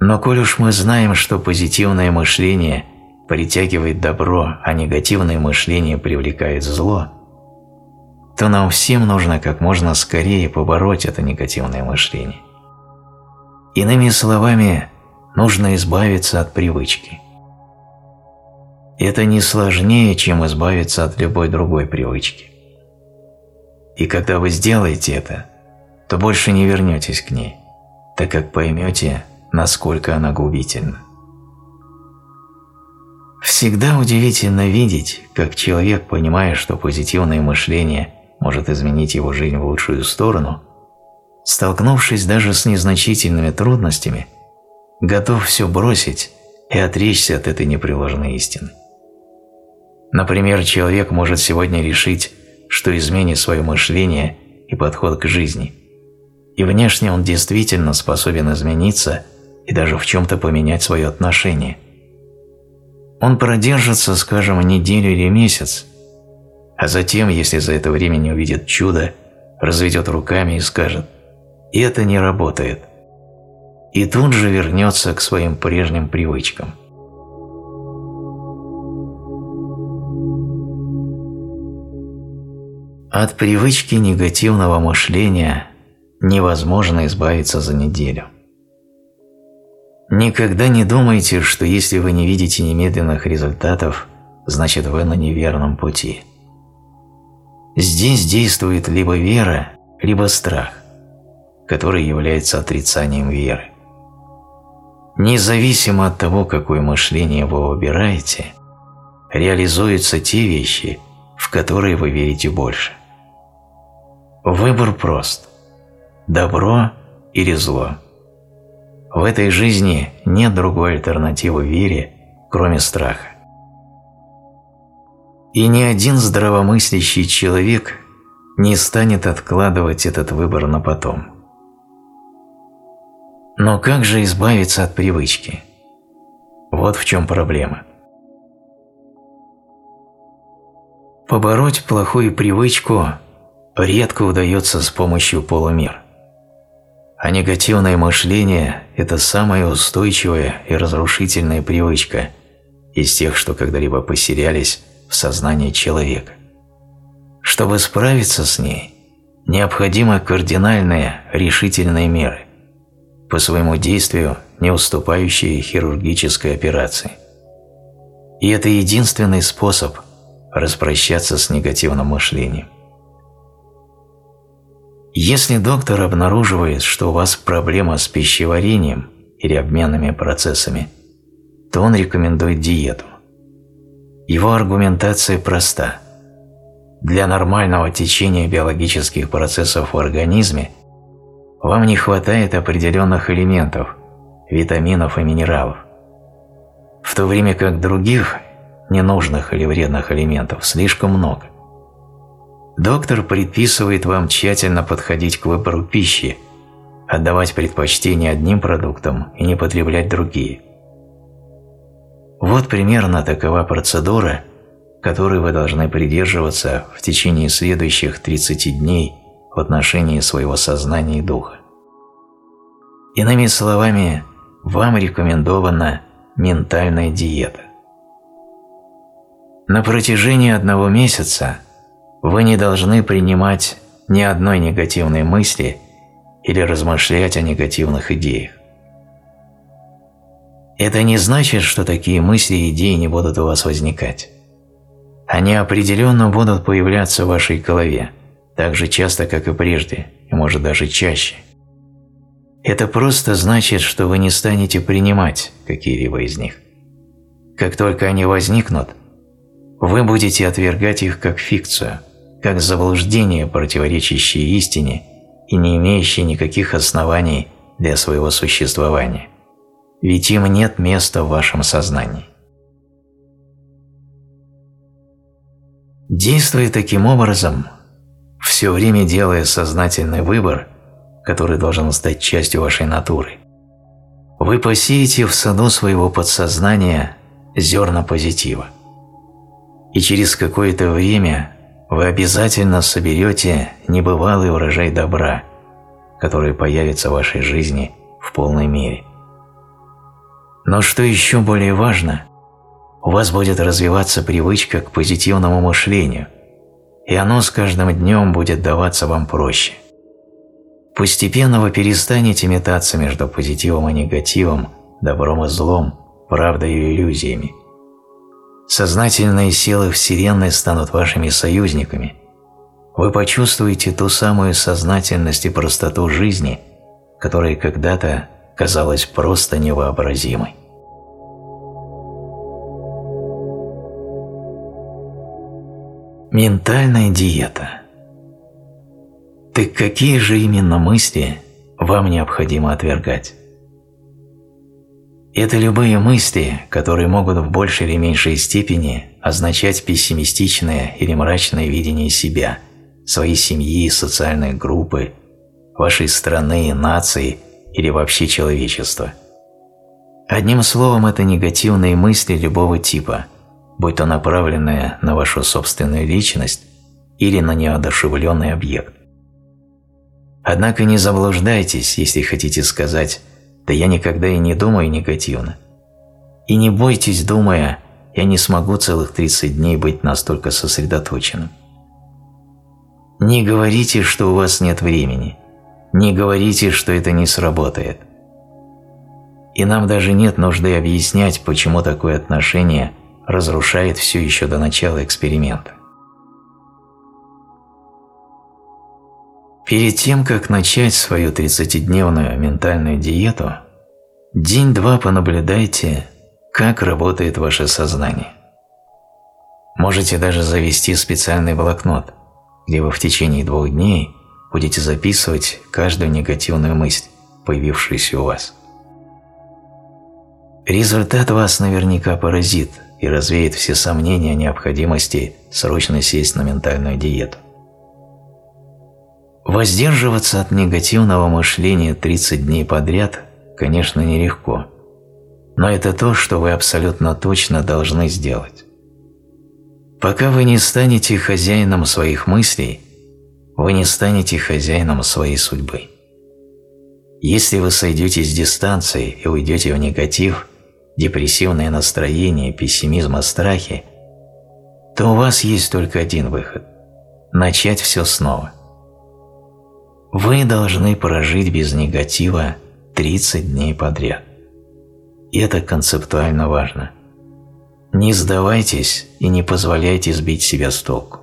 Но коль уж мы знаем, что позитивное мышление притягивает добро, а негативное мышление привлекает зло, то нам всем нужно как можно скорее побороть это негативное мышление. Иными словами, нужно избавиться от привычки. Это не сложнее, чем избавиться от любой другой привычки. И когда вы сделаете это, то больше не вернетесь к ней, так как поймете, насколько она губительна. Всегда удивительно видеть, как человек, понимая, что позитивное мышление может изменить его жизнь в лучшую сторону, столкнувшись даже с незначительными трудностями, готов все бросить и отречься от этой непреложной истины. Например, человек может сегодня решить, что изменит свое мышление и подход к жизни, и внешне он действительно способен измениться и даже в чем-то поменять свое отношение – он продержится, скажем, неделю или месяц, а затем, если за это время не увидит чудо, разведет руками и скажет «И это не работает». И тут же вернется к своим прежним привычкам. От привычки негативного мышления невозможно избавиться за неделю. Никогда не думайте, что если вы не видите немедленных результатов, значит вы на неверном пути. Здесь действует либо вера, либо страх, который является отрицанием веры. Независимо от того, какое мышление вы выбираете, реализуются те вещи, в которые вы верите больше. Выбор прост – добро или зло. В этой жизни нет другой альтернативы вере, кроме страха. И ни один здравомыслящий человек не станет откладывать этот выбор на потом. Но как же избавиться от привычки? Вот в чем проблема. Побороть плохую привычку редко удается с помощью полумер. А негативное мышление – это самая устойчивая и разрушительная привычка из тех, что когда-либо поселялись в сознании человека. Чтобы справиться с ней, необходимы кардинальные решительные меры, по своему действию не уступающие хирургической операции. И это единственный способ распрощаться с негативным мышлением. Если доктор обнаруживает, что у вас проблема с пищеварением или обменными процессами, то он рекомендует диету. Его аргументация проста. Для нормального течения биологических процессов в организме вам не хватает определенных элементов, витаминов и минералов, в то время как других, ненужных или вредных элементов, слишком много. Доктор предписывает вам тщательно подходить к выбору пищи, отдавать предпочтение одним продуктам и не потреблять другие. Вот примерно такова процедура, которой вы должны придерживаться в течение следующих 30 дней в отношении своего сознания и духа. Иными словами, вам рекомендована ментальная диета. На протяжении одного месяца – вы не должны принимать ни одной негативной мысли или размышлять о негативных идеях. Это не значит, что такие мысли и идеи не будут у вас возникать. Они определенно будут появляться в вашей голове, так же часто, как и прежде, и может даже чаще. Это просто значит, что вы не станете принимать какие-либо из них. как только они возникнут, вы будете отвергать их как фикцию, как заблуждение, противоречащее истине и не имеющее никаких оснований для своего существования. Ведь им нет места в вашем сознании. Действуя таким образом, все время делая сознательный выбор, который должен стать частью вашей натуры, вы посеете в саду своего подсознания зерна позитива. И через какое-то время вы обязательно соберете небывалый урожай добра, который появится в вашей жизни в полной мере. Но что еще более важно, у вас будет развиваться привычка к позитивному мышлению, и оно с каждым днем будет даваться вам проще. Постепенно вы перестанете метаться между позитивом и негативом, добром и злом, правдой и иллюзиями. Сознательные силы Вселенной станут вашими союзниками. Вы почувствуете ту самую сознательность и простоту жизни, которая когда-то казалась просто невообразимой. Ментальная диета – так какие же именно мысли вам необходимо отвергать? Это любые мысли, которые могут в большей или меньшей степени означать пессимистичное или мрачное видение себя, своей семьи, социальной группы, вашей страны, нации или вообще человечества. Одним словом, это негативные мысли любого типа, будь то направленные на вашу собственную личность или на неодушевленный объект. Однако не заблуждайтесь, если хотите сказать «да я никогда и не думаю негативно». И не бойтесь, думая «я не смогу целых 30 дней быть настолько сосредоточенным». Не говорите, что у вас нет времени. Не говорите, что это не сработает. И нам даже нет нужды объяснять, почему такое отношение разрушает все еще до начала эксперимента. Перед тем, как начать свою 30-дневную ментальную диету, день-два понаблюдайте, как работает ваше сознание. Можете даже завести специальный блокнот, где вы в течение двух дней будете записывать каждую негативную мысль, появившуюся у вас. Результат вас наверняка поразит и развеет все сомнения о необходимости срочно сесть на ментальную диету. Воздерживаться от негативного мышления 30 дней подряд, конечно, нелегко. Но это то, что вы абсолютно точно должны сделать. Пока вы не станете хозяином своих мыслей, вы не станете хозяином своей судьбы. Если вы сойдете с дистанции и уйдете в негатив, депрессивное настроение, пессимизм и страхи, то у вас есть только один выход – начать все снова – вы должны прожить без негатива 30 дней подряд. И это концептуально важно. Не сдавайтесь и не позволяйте сбить себя с толку.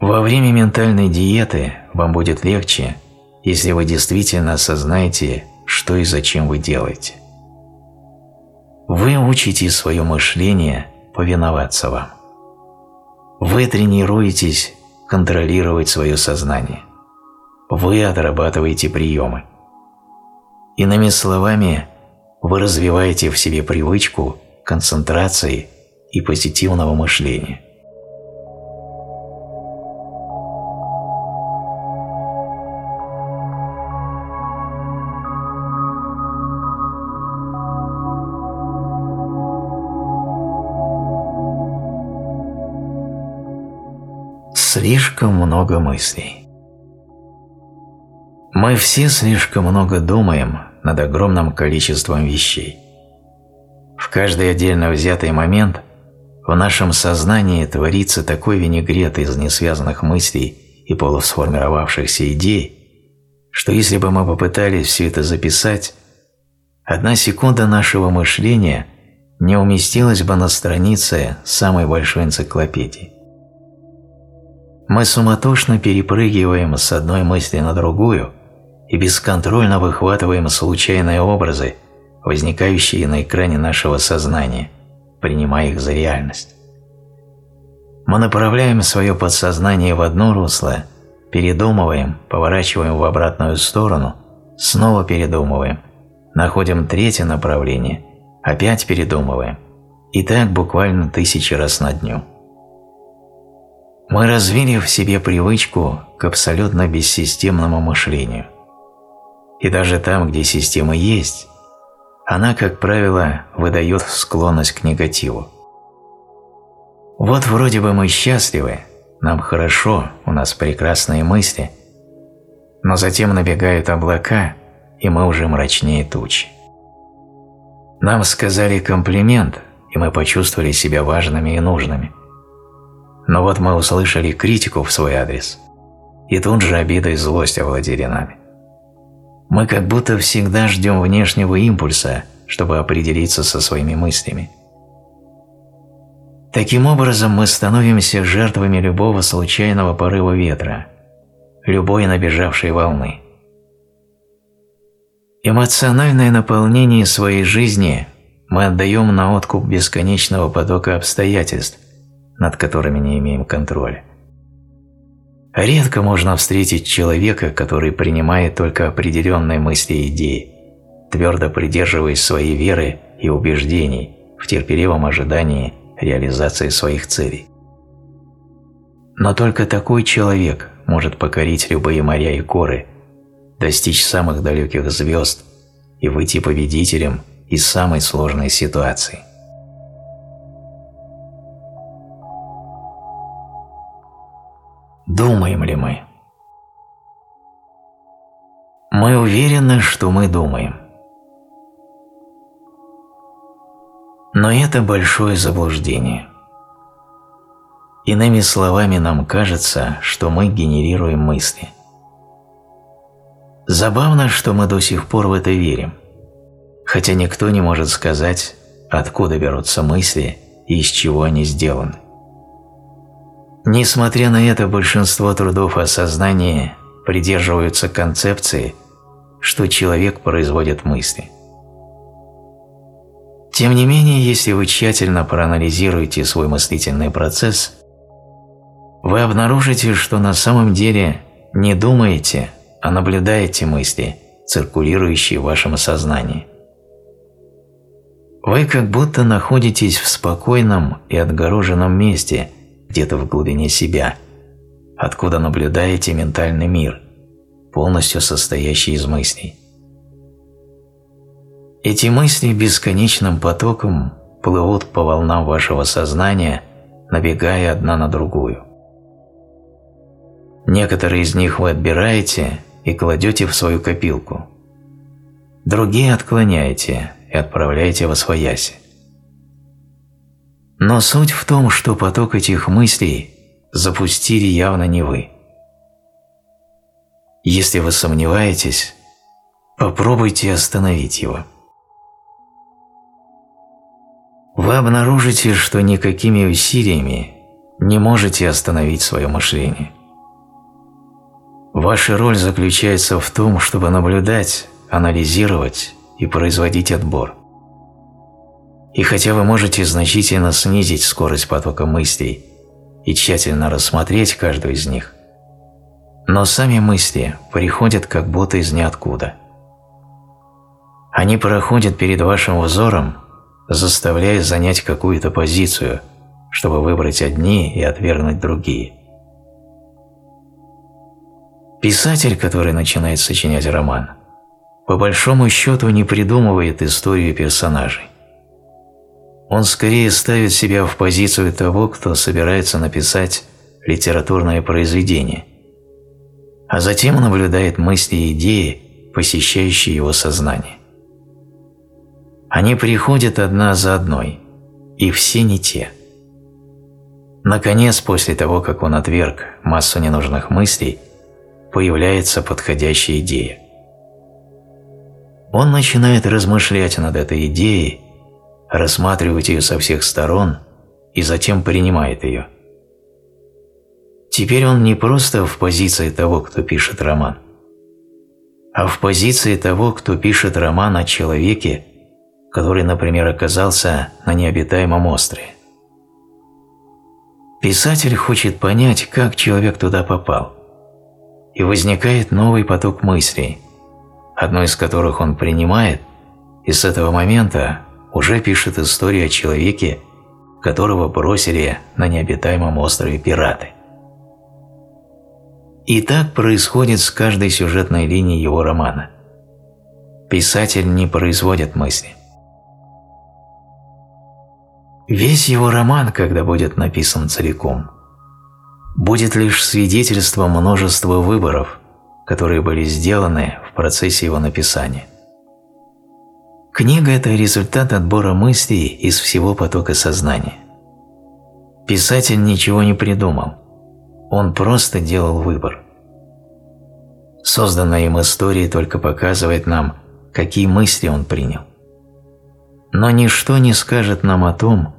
Во время ментальной диеты вам будет легче, если вы действительно осознаете, что и зачем вы делаете. Вы учите свое мышление повиноваться вам. Вы тренируетесь контролировать свое сознание. Вы отрабатываете приемы. Иными словами, вы развиваете в себе привычку концентрации и позитивного мышления. Слишком много мыслей. Мы все слишком много думаем над огромным количеством вещей. В каждый отдельно взятый момент в нашем сознании творится такой винегрет из несвязанных мыслей и полусформировавшихся идей, что если бы мы попытались все это записать, одна секунда нашего мышления не уместилась бы на странице самой большой энциклопедии. Мы суматошно перепрыгиваем с одной мысли на другую и бесконтрольно выхватываем случайные образы, возникающие на экране нашего сознания, принимая их за реальность. Мы направляем свое подсознание в одно русло, передумываем, поворачиваем в обратную сторону, снова передумываем, находим третье направление, опять передумываем. И так буквально тысячи раз на дню. Мы развили в себе привычку к абсолютно бессистемному мышлению. И даже там, где система есть, она, как правило, выдает склонность к негативу. Вот вроде бы мы счастливы, нам хорошо, у нас прекрасные мысли, но затем набегают облака, и мы уже мрачнее тучи. Нам сказали комплимент, и мы почувствовали себя важными и нужными – но вот мы услышали критику в свой адрес, и тут же обида и злость овладели нами. Мы как будто всегда ждем внешнего импульса, чтобы определиться со своими мыслями. Таким образом, мы становимся жертвами любого случайного порыва ветра, любой набежавшей волны. Эмоциональное наполнение своей жизни мы отдаем на откуп бесконечного потока обстоятельств, над которыми не имеем контроля. Редко можно встретить человека, который принимает только определенные мысли и идеи, твердо придерживаясь своей веры и убеждений в терпеливом ожидании реализации своих целей. Но только такой человек может покорить любые моря и горы, достичь самых далеких звезд и выйти победителем из самой сложной ситуации – Думаем ли мы? Мы уверены, что мы думаем. Но это большое заблуждение. Иными словами, нам кажется, что мы генерируем мысли. Забавно, что мы до сих пор в это верим, хотя никто не может сказать, откуда берутся мысли и из чего они сделаны. Несмотря на это, большинство трудов о сознании придерживаются концепции, что человек производит мысли. Тем не менее, если вы тщательно проанализируете свой мыслительный процесс, вы обнаружите, что на самом деле не думаете, а наблюдаете мысли, циркулирующие в вашем сознании. Вы как будто находитесь в спокойном и отгороженном месте – где-то в глубине себя, откуда наблюдаете ментальный мир, полностью состоящий из мыслей. Эти мысли бесконечным потоком плывут по волнам вашего сознания, набегая одна на другую. Некоторые из них вы отбираете и кладете в свою копилку. Другие отклоняете и отправляете во свояси. Но суть в том, что поток этих мыслей запустили явно не вы. Если вы сомневаетесь, попробуйте остановить его. Вы обнаружите, что никакими усилиями не можете остановить свое мышление. Ваша роль заключается в том, чтобы наблюдать, анализировать и производить отбор. И хотя вы можете значительно снизить скорость потока мыслей и тщательно рассмотреть каждую из них, но сами мысли приходят как будто из ниоткуда. Они проходят перед вашим взором, заставляя занять какую-то позицию, чтобы выбрать одни и отвергнуть другие. Писатель, который начинает сочинять роман, по большому счету не придумывает историю персонажей. Он скорее ставит себя в позицию того, кто собирается написать литературное произведение, а затем наблюдает мысли и идеи, посещающие его сознание. Они приходят одна за одной, и все не те. Наконец, после того, как он отверг массу ненужных мыслей, появляется подходящая идея. Он начинает размышлять над этой идеей рассматривает ее со всех сторон и затем принимает ее. Теперь он не просто в позиции того, кто пишет роман, а в позиции того, кто пишет роман о человеке, который, например, оказался на необитаемом острове. Писатель хочет понять, как человек туда попал. И возникает новый поток мыслей, одну из которых он принимает, и с этого момента уже пишет историю о человеке, которого бросили на необитаемом острове пираты. И так происходит с каждой сюжетной линией его романа. Писатель не производит мысли. Весь его роман, когда будет написан целиком, будет лишь свидетельством множества выборов, которые были сделаны в процессе его написания. Книга – это результат отбора мыслей из всего потока сознания. Писатель ничего не придумал, он просто делал выбор. Созданная им история только показывает нам, какие мысли он принял. Но ничто не скажет нам о том,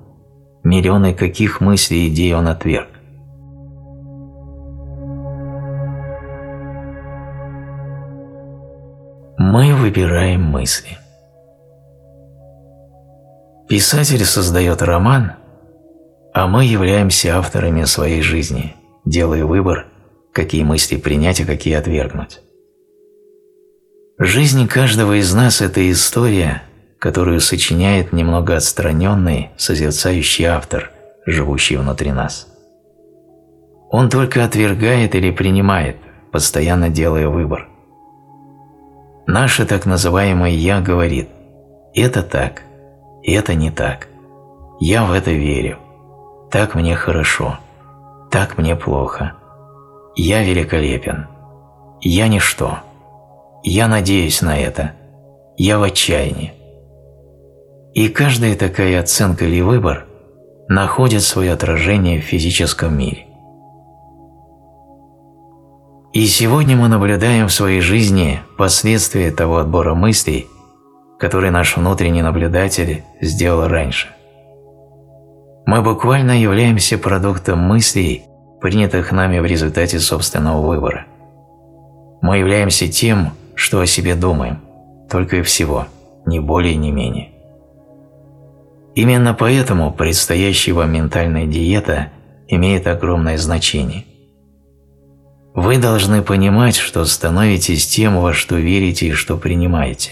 миллионы каких мыслей и идей он отверг. Мы выбираем мысли. Писатель создает роман, а мы являемся авторами своей жизни, делая выбор, какие мысли принять, а какие отвергнуть. Жизнь каждого из нас – это история – которую сочиняет немного отстраненный, созерцающий автор, живущий внутри нас. Он только отвергает или принимает, постоянно делая выбор. Наше так называемое «я» говорит «это так, это не так, я в это верю, так мне хорошо, так мне плохо, я великолепен, я ничто, я надеюсь на это, я в отчаянии». И каждая такая оценка или выбор находит свое отражение в физическом мире. И сегодня мы наблюдаем в своей жизни последствия того отбора мыслей, который наш внутренний наблюдатель сделал раньше. Мы буквально являемся продуктом мыслей, принятых нами в результате собственного выбора. Мы являемся тем, что о себе думаем, только и всего, ни более, ни менее. Именно поэтому предстоящая вам ментальная диета имеет огромное значение. Вы должны понимать, что становитесь тем, во что верите и что принимаете.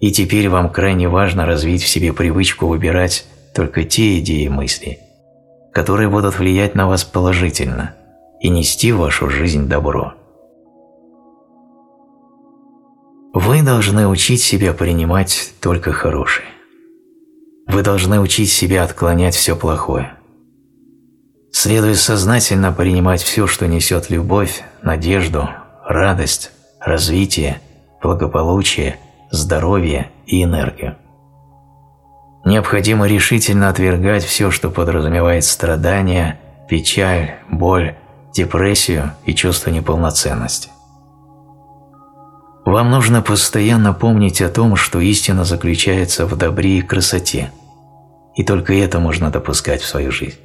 И теперь вам крайне важно развить в себе привычку выбирать только те идеи и мысли, которые будут влиять на вас положительно и нести в вашу жизнь добро. Вы должны учить себя принимать только хорошее. Вы должны учить себя отклонять все плохое. Следует сознательно принимать все, что несет любовь, надежду, радость, развитие, благополучие, здоровье и энергию. Необходимо решительно отвергать все, что подразумевает страдания, печаль, боль, депрессию и чувство неполноценности. Вам нужно постоянно помнить о том, что истина заключается в добре и красоте, и только это можно допускать в свою жизнь.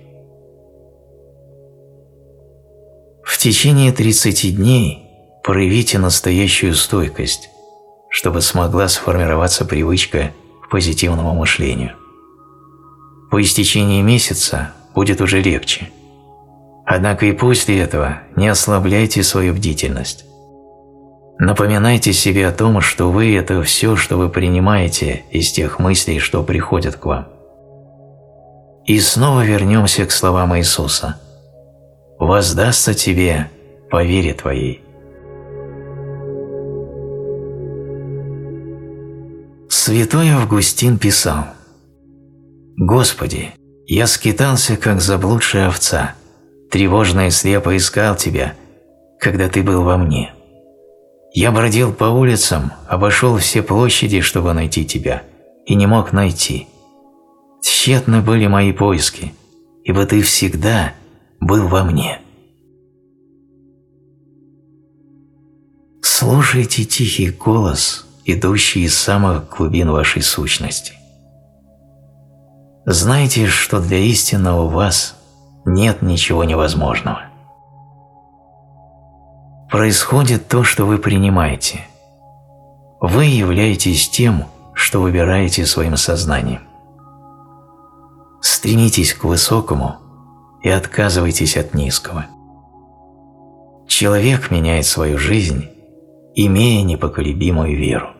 В течение 30 дней проявите настоящую стойкость, чтобы смогла сформироваться привычка к позитивному мышлению. По истечении месяца будет уже легче. Однако и после этого не ослабляйте свою бдительность. Напоминайте себе о том, что вы – это все, что вы принимаете из тех мыслей, что приходят к вам. И снова вернемся к словам Иисуса. «Воздастся тебе по вере твоей». Святой Августин писал «Господи, я скитался, как заблудшая овца, тревожно и слепо искал Тебя, когда Ты был во мне». Я бродил по улицам, обошел все площади, чтобы найти тебя, и не мог найти. Тщетны были мои поиски, ибо ты всегда был во мне. Слушайте тихий голос, идущий из самых глубин вашей сущности. Знайте, что для истинного вас нет ничего невозможного происходит то, что вы принимаете. Вы являетесь тем, что выбираете своим сознанием. Стремитесь к высокому и отказывайтесь от низкого. Человек меняет свою жизнь, имея непоколебимую веру.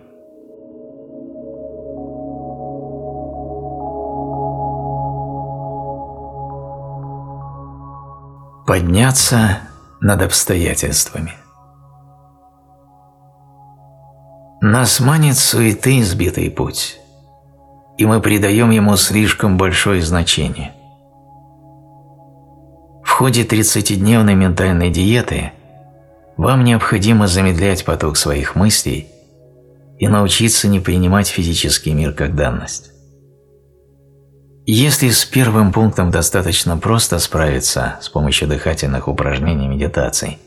Подняться над обстоятельствами. Нас манит суеты избитый путь, и мы придаем ему слишком большое значение. В ходе 30-дневной ментальной диеты вам необходимо замедлять поток своих мыслей и научиться не принимать физический мир как данность. Если с первым пунктом достаточно просто справиться с помощью дыхательных упражнений и медитаций,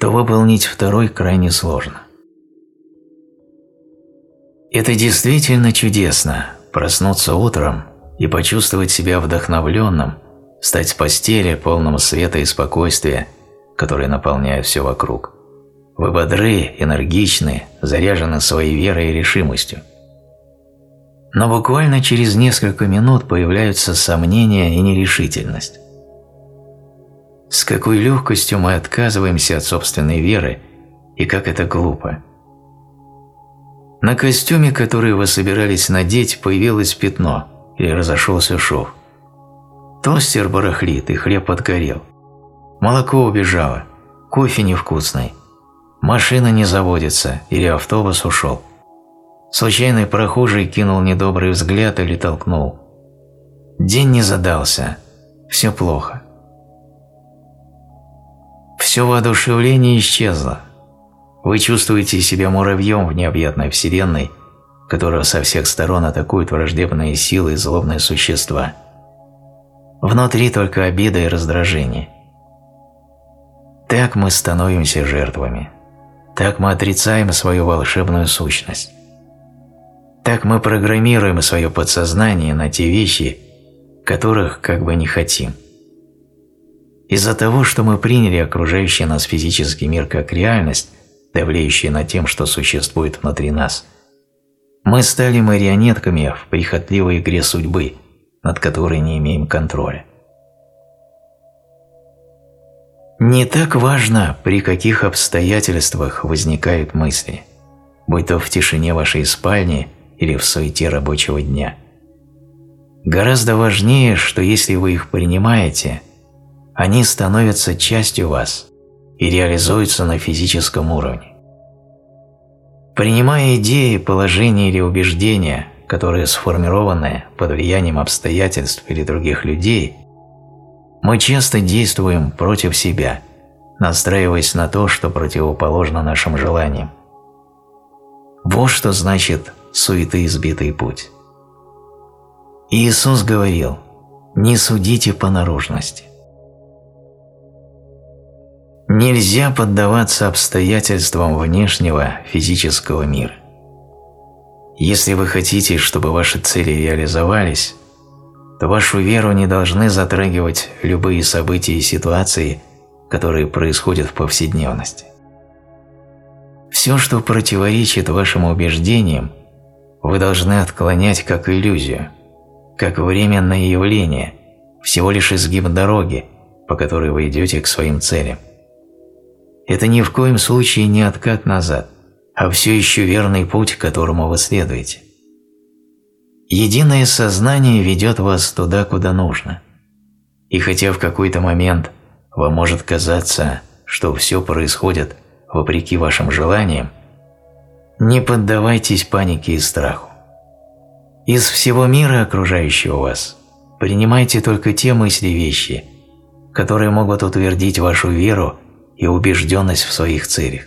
то выполнить второй крайне сложно. Это действительно чудесно – проснуться утром и почувствовать себя вдохновленным, встать с постели, полным света и спокойствия, которые наполняют все вокруг. Вы бодры, энергичны, заряжены своей верой и решимостью – но буквально через несколько минут появляются сомнения и нерешительность. С какой легкостью мы отказываемся от собственной веры, и как это глупо. На костюме, который вы собирались надеть, появилось пятно или разошелся шов. Тостер барахлит и хлеб подгорел. Молоко убежало, кофе невкусный, машина не заводится или автобус ушел. Случайный прохожий кинул недобрый взгляд или толкнул. День не задался. Все плохо. Все воодушевление исчезло. Вы чувствуете себя муравьем в необъятной вселенной, которая со всех сторон атакует враждебные силы и злобные существа. Внутри только обида и раздражение. Так мы становимся жертвами. Так мы отрицаем свою волшебную сущность. Так мы программируем свое подсознание на те вещи, которых как бы не хотим. Из-за того, что мы приняли окружающий нас физический мир как реальность, давлеющая над тем, что существует внутри нас, мы стали марионетками в прихотливой игре судьбы, над которой не имеем контроля. Не так важно, при каких обстоятельствах возникают мысли, будь то в тишине вашей спальни – или в суете рабочего дня. Гораздо важнее, что если вы их принимаете, они становятся частью вас и реализуются на физическом уровне. Принимая идеи, положения или убеждения, которые сформированы под влиянием обстоятельств или других людей, мы часто действуем против себя, настраиваясь на то, что противоположно нашим желаниям. Вот что значит суеты избитый путь. Иисус говорил, не судите по наружности. Нельзя поддаваться обстоятельствам внешнего физического мира. Если вы хотите, чтобы ваши цели реализовались, то вашу веру не должны затрагивать любые события и ситуации, которые происходят в повседневности. Все, что противоречит вашим убеждениям, вы должны отклонять как иллюзию, как временное явление, всего лишь изгиб дороги, по которой вы идете к своим целям. Это ни в коем случае не откат назад, а все еще верный путь, которому вы следуете. Единое сознание ведет вас туда, куда нужно. И хотя в какой-то момент вам может казаться, что все происходит вопреки вашим желаниям, не поддавайтесь панике и страху. Из всего мира, окружающего вас, принимайте только те мысли и вещи, которые могут утвердить вашу веру и убежденность в своих целях.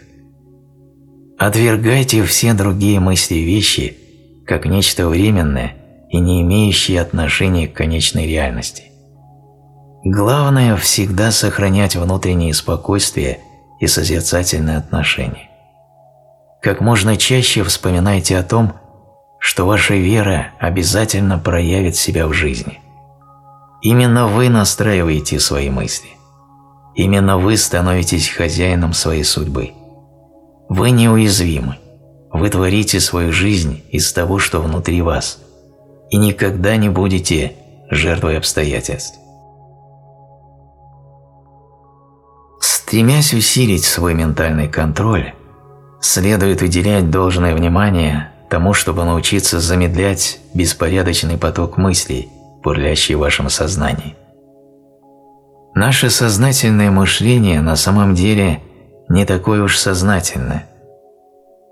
Отвергайте все другие мысли и вещи как нечто временное и не имеющее отношения к конечной реальности. Главное – всегда сохранять внутреннее спокойствие и созерцательное отношение как можно чаще вспоминайте о том, что ваша вера обязательно проявит себя в жизни. Именно вы настраиваете свои мысли. Именно вы становитесь хозяином своей судьбы. Вы неуязвимы. Вы творите свою жизнь из того, что внутри вас, и никогда не будете жертвой обстоятельств. Стремясь усилить свой ментальный контроль, следует уделять должное внимание тому, чтобы научиться замедлять беспорядочный поток мыслей, бурлящий в вашем сознании. Наше сознательное мышление на самом деле не такое уж сознательное.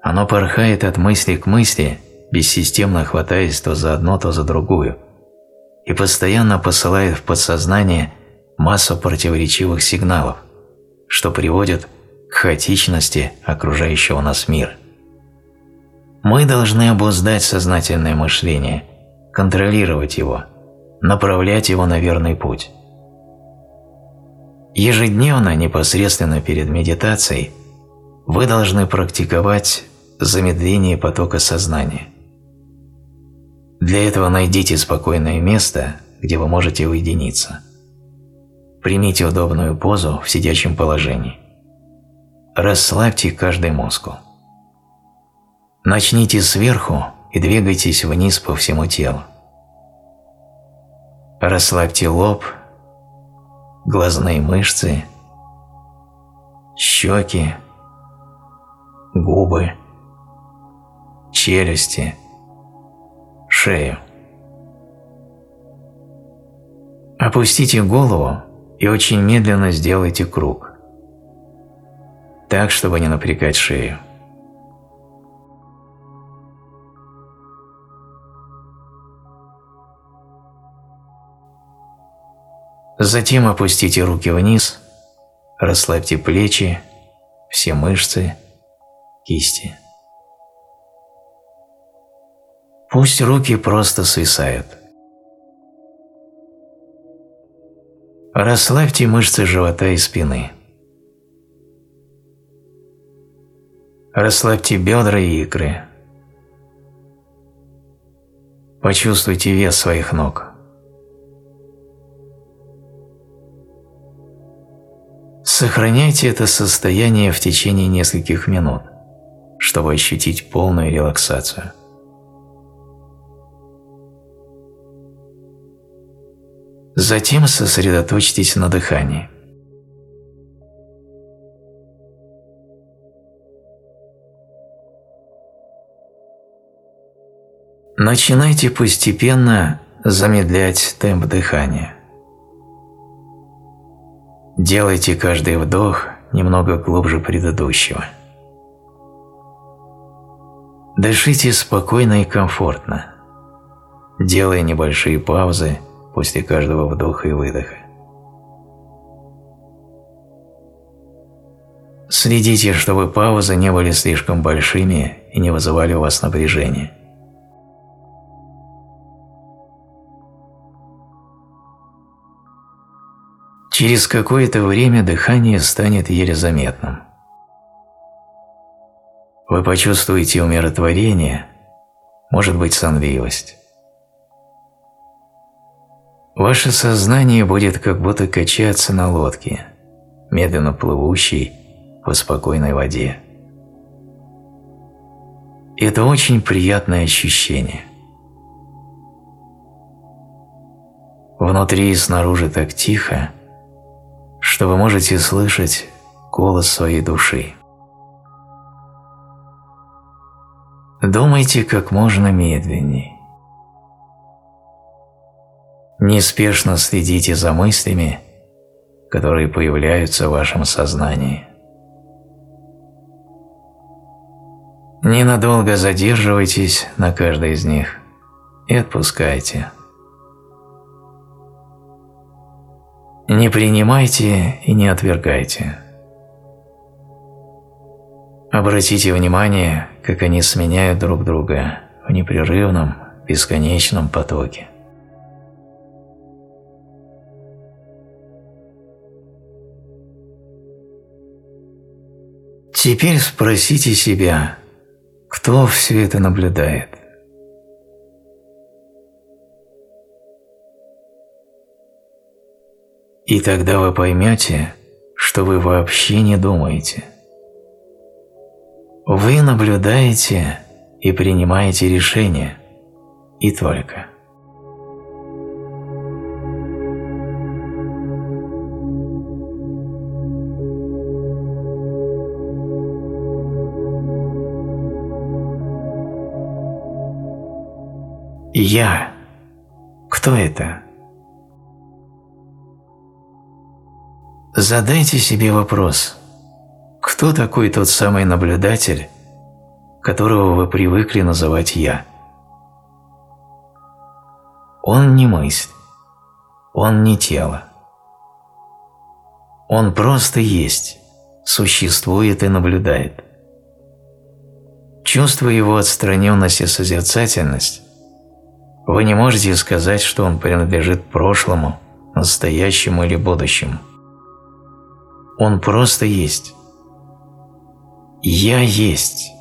Оно порхает от мысли к мысли, бессистемно хватаясь то за одно, то за другую, и постоянно посылает в подсознание массу противоречивых сигналов, что приводит к хаотичности окружающего нас мира. Мы должны обуздать сознательное мышление, контролировать его, направлять его на верный путь. Ежедневно, непосредственно перед медитацией, вы должны практиковать замедление потока сознания. Для этого найдите спокойное место, где вы можете уединиться. Примите удобную позу в сидячем положении. Расслабьте каждый мускул. Начните сверху и двигайтесь вниз по всему телу. Расслабьте лоб, глазные мышцы, щеки, губы, челюсти, шею. Опустите голову и очень медленно сделайте круг, так, чтобы не напрягать шею. Затем опустите руки вниз, расслабьте плечи, все мышцы, кисти. Пусть руки просто свисают. Расслабьте мышцы живота и спины. Расслабьте бедра и икры. Почувствуйте вес своих ног. Сохраняйте это состояние в течение нескольких минут, чтобы ощутить полную релаксацию. Затем сосредоточьтесь на дыхании. Начинайте постепенно замедлять темп дыхания. Делайте каждый вдох немного глубже предыдущего. Дышите спокойно и комфортно, делая небольшие паузы после каждого вдоха и выдоха. Следите, чтобы паузы не были слишком большими и не вызывали у вас напряжения. Через какое-то время дыхание станет еле заметным. Вы почувствуете умиротворение, может быть сонливость. Ваше сознание будет как будто качаться на лодке, медленно плывущей по спокойной воде. Это очень приятное ощущение. Внутри и снаружи так тихо, что вы можете слышать голос своей души. Думайте как можно медленнее. Неспешно следите за мыслями, которые появляются в вашем сознании. Ненадолго задерживайтесь на каждой из них и отпускайте. Не принимайте и не отвергайте. Обратите внимание, как они сменяют друг друга в непрерывном, бесконечном потоке. Теперь спросите себя, кто все это наблюдает. И тогда вы поймете, что вы вообще не думаете. Вы наблюдаете и принимаете решения, и только. Я. Кто это? Задайте себе вопрос, кто такой тот самый наблюдатель, которого вы привыкли называть «я»? Он не мысль, он не тело. Он просто есть, существует и наблюдает. Чувствуя его отстраненность и созерцательность, вы не можете сказать, что он принадлежит прошлому, настоящему или будущему. Он просто есть. Я есть.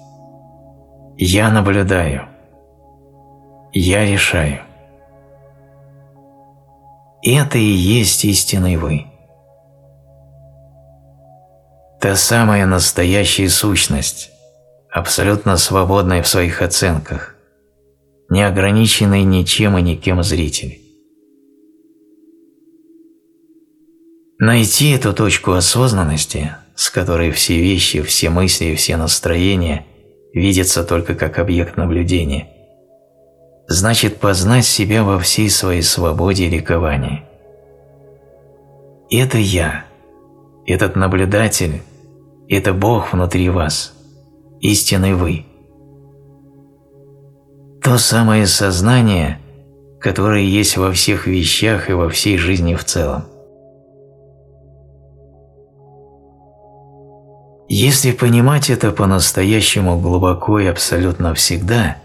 Я наблюдаю. Я решаю. Это и есть истинный вы. Та самая настоящая сущность, абсолютно свободная в своих оценках, не ограниченный ничем и никем зритель. Найти эту точку осознанности, с которой все вещи, все мысли и все настроения видятся только как объект наблюдения, значит познать себя во всей своей свободе и ликовании. Это я, этот наблюдатель, это Бог внутри вас, истинный вы – то самое сознание, которое есть во всех вещах и во всей жизни в целом. Если понимать это по-настоящему глубоко и абсолютно всегда,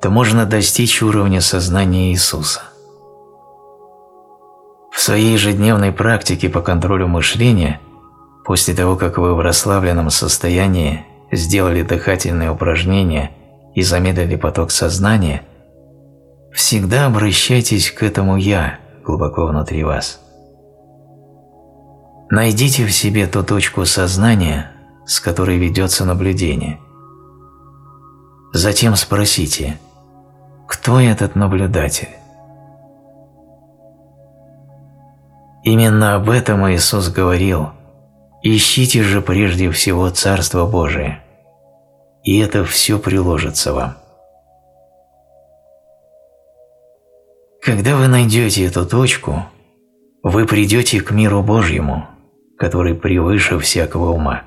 то можно достичь уровня сознания Иисуса. В своей ежедневной практике по контролю мышления, после того, как вы в расслабленном состоянии сделали дыхательные упражнения и замедлили поток сознания, всегда обращайтесь к этому «я» глубоко внутри вас. Найдите в себе ту точку сознания, с которой ведется наблюдение. Затем спросите, кто этот наблюдатель? Именно об этом Иисус говорил «Ищите же прежде всего Царство Божие» и это все приложится вам. Когда вы найдете эту точку, вы придете к миру Божьему, который превыше всякого ума,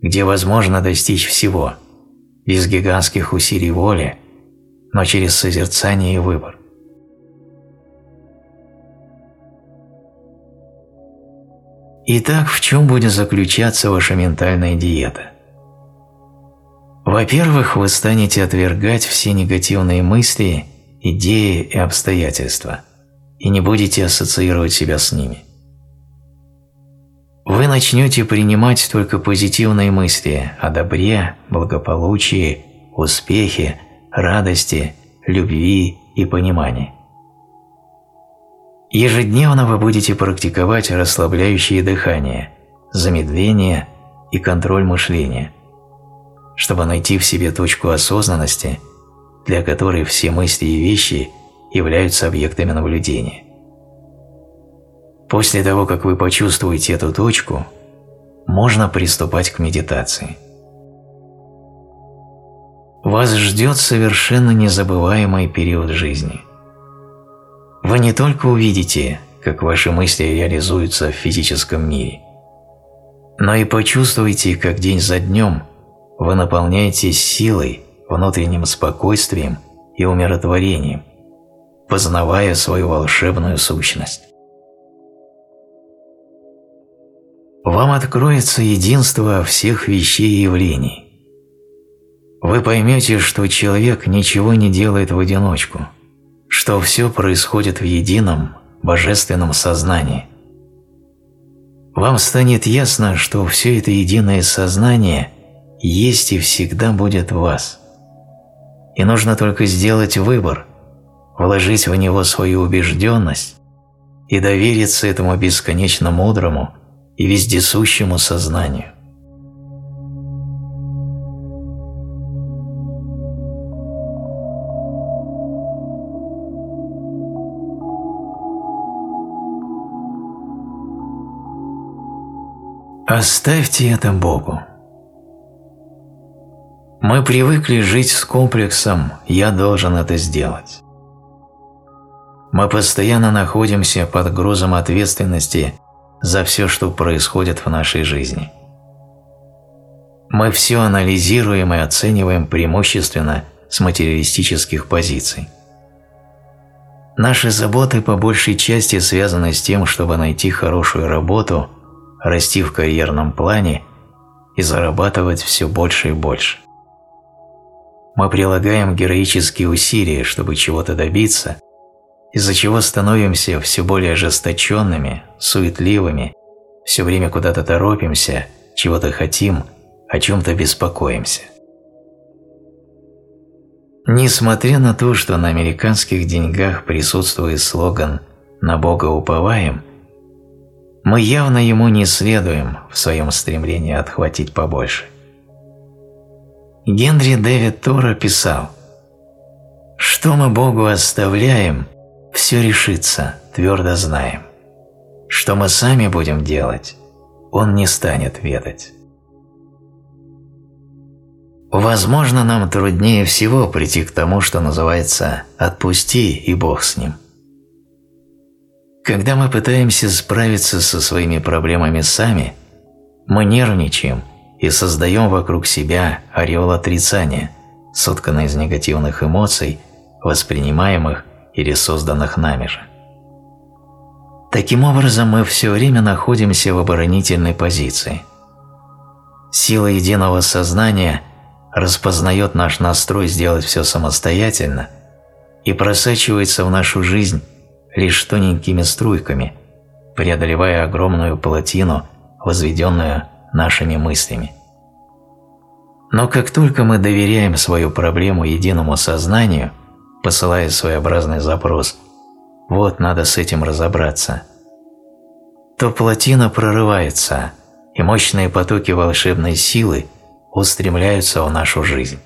где возможно достичь всего, без гигантских усилий воли, но через созерцание и выбор. Итак, в чем будет заключаться ваша ментальная диета? Во-первых, вы станете отвергать все негативные мысли, идеи и обстоятельства и не будете ассоциировать себя с ними. Вы начнете принимать только позитивные мысли о добре, благополучии, успехе, радости, любви и понимании. Ежедневно вы будете практиковать расслабляющее дыхание, замедление и контроль мышления – чтобы найти в себе точку осознанности, для которой все мысли и вещи являются объектами наблюдения. После того, как вы почувствуете эту точку, можно приступать к медитации. Вас ждет совершенно незабываемый период жизни. Вы не только увидите, как ваши мысли реализуются в физическом мире, но и почувствуете, как день за днем – вы наполняетесь силой, внутренним спокойствием и умиротворением, познавая свою волшебную сущность. Вам откроется единство всех вещей и явлений. Вы поймете, что человек ничего не делает в одиночку, что все происходит в едином, божественном сознании. Вам станет ясно, что все это единое сознание есть и всегда будет в вас. И нужно только сделать выбор, вложить в него свою убежденность и довериться этому бесконечно мудрому и вездесущему сознанию. Оставьте это Богу. Мы привыкли жить с комплексом «я должен это сделать». Мы постоянно находимся под грузом ответственности за все, что происходит в нашей жизни. Мы все анализируем и оцениваем преимущественно с материалистических позиций. Наши заботы по большей части связаны с тем, чтобы найти хорошую работу, расти в карьерном плане и зарабатывать все больше и больше. Мы прилагаем героические усилия, чтобы чего-то добиться, из-за чего становимся все более ожесточенными, суетливыми, все время куда-то торопимся, чего-то хотим, о чем-то беспокоимся. Несмотря на то, что на американских деньгах присутствует слоган «На Бога уповаем», мы явно ему не следуем в своем стремлении отхватить побольше. Генри Дэвид Тора писал «Что мы Богу оставляем, все решится, твердо знаем. Что мы сами будем делать, Он не станет ведать». Возможно, нам труднее всего прийти к тому, что называется «отпусти, и Бог с ним». Когда мы пытаемся справиться со своими проблемами сами, мы нервничаем – и создаем вокруг себя ореол отрицания, сотканный из негативных эмоций, воспринимаемых или созданных нами же. Таким образом, мы все время находимся в оборонительной позиции. Сила единого сознания распознает наш настрой сделать все самостоятельно и просачивается в нашу жизнь лишь тоненькими струйками, преодолевая огромную плотину, возведенную нашими мыслями. Но как только мы доверяем свою проблему единому сознанию, посылая своеобразный запрос «вот, надо с этим разобраться», то плотина прорывается, и мощные потоки волшебной силы устремляются в нашу жизнь.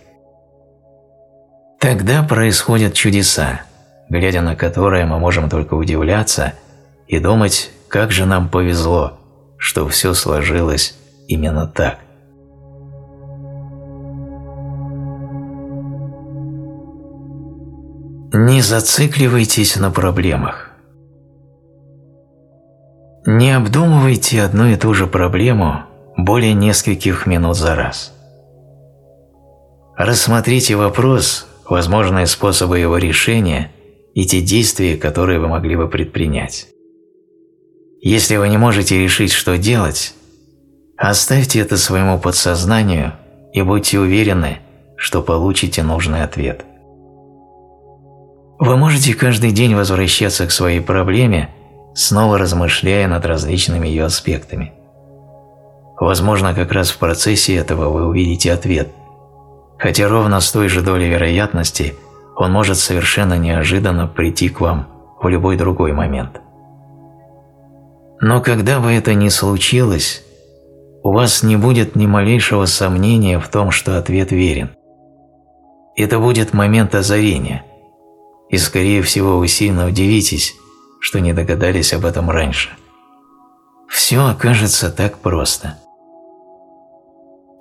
Тогда происходят чудеса, глядя на которые мы можем только удивляться и думать, как же нам повезло, что все сложилось именно так. Не зацикливайтесь на проблемах. Не обдумывайте одну и ту же проблему более нескольких минут за раз. Рассмотрите вопрос, возможные способы его решения и те действия, которые вы могли бы предпринять. Если вы не можете решить, что делать, Оставьте это своему подсознанию и будьте уверены, что получите нужный ответ. Вы можете каждый день возвращаться к своей проблеме, снова размышляя над различными ее аспектами. Возможно, как раз в процессе этого вы увидите ответ, хотя ровно с той же долей вероятности он может совершенно неожиданно прийти к вам в любой другой момент. Но когда бы это ни случилось, у вас не будет ни малейшего сомнения в том, что ответ верен. Это будет момент озарения, и, скорее всего, вы сильно удивитесь, что не догадались об этом раньше. Все окажется так просто.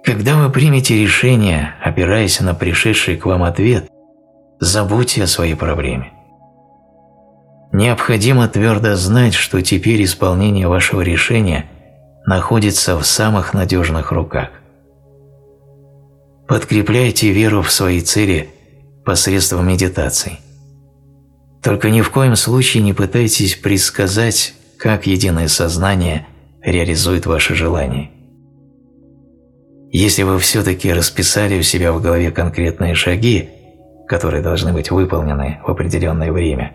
Когда вы примете решение, опираясь на пришедший к вам ответ, забудьте о своей проблеме. Необходимо твердо знать, что теперь исполнение вашего решения – находится в самых надежных руках. Подкрепляйте веру в свои цели посредством медитаций. Только ни в коем случае не пытайтесь предсказать, как единое сознание реализует ваши желания. Если вы все-таки расписали у себя в голове конкретные шаги, которые должны быть выполнены в определенное время,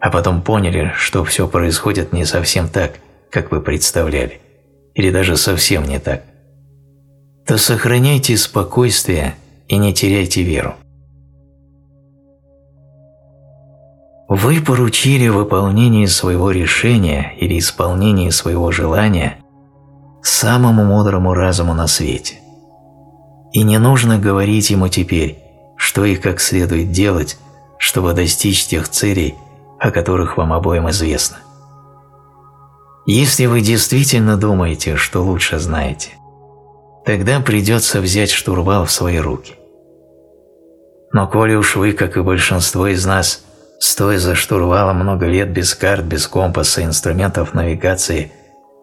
а потом поняли, что все происходит не совсем так, как вы представляли, или даже совсем не так, то сохраняйте спокойствие и не теряйте веру. Вы поручили выполнение своего решения или исполнение своего желания самому мудрому разуму на свете. И не нужно говорить ему теперь, что и как следует делать, чтобы достичь тех целей, о которых вам обоим известно. Если вы действительно думаете, что лучше знаете, тогда придется взять штурвал в свои руки. Но коли уж вы, как и большинство из нас, стоя за штурвалом много лет без карт, без компаса, инструментов навигации,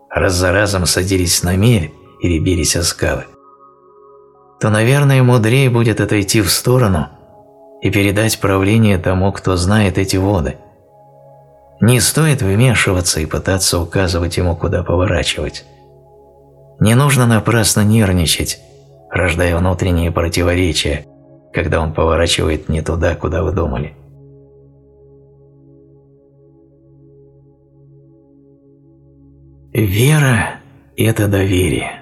раз за разом садились на мель или бились о скалы, то, наверное, мудрее будет отойти в сторону и передать правление тому, кто знает эти воды. Не стоит вмешиваться и пытаться указывать ему, куда поворачивать. Не нужно напрасно нервничать, рождая внутренние противоречия, когда он поворачивает не туда, куда вы думали. Вера – это доверие.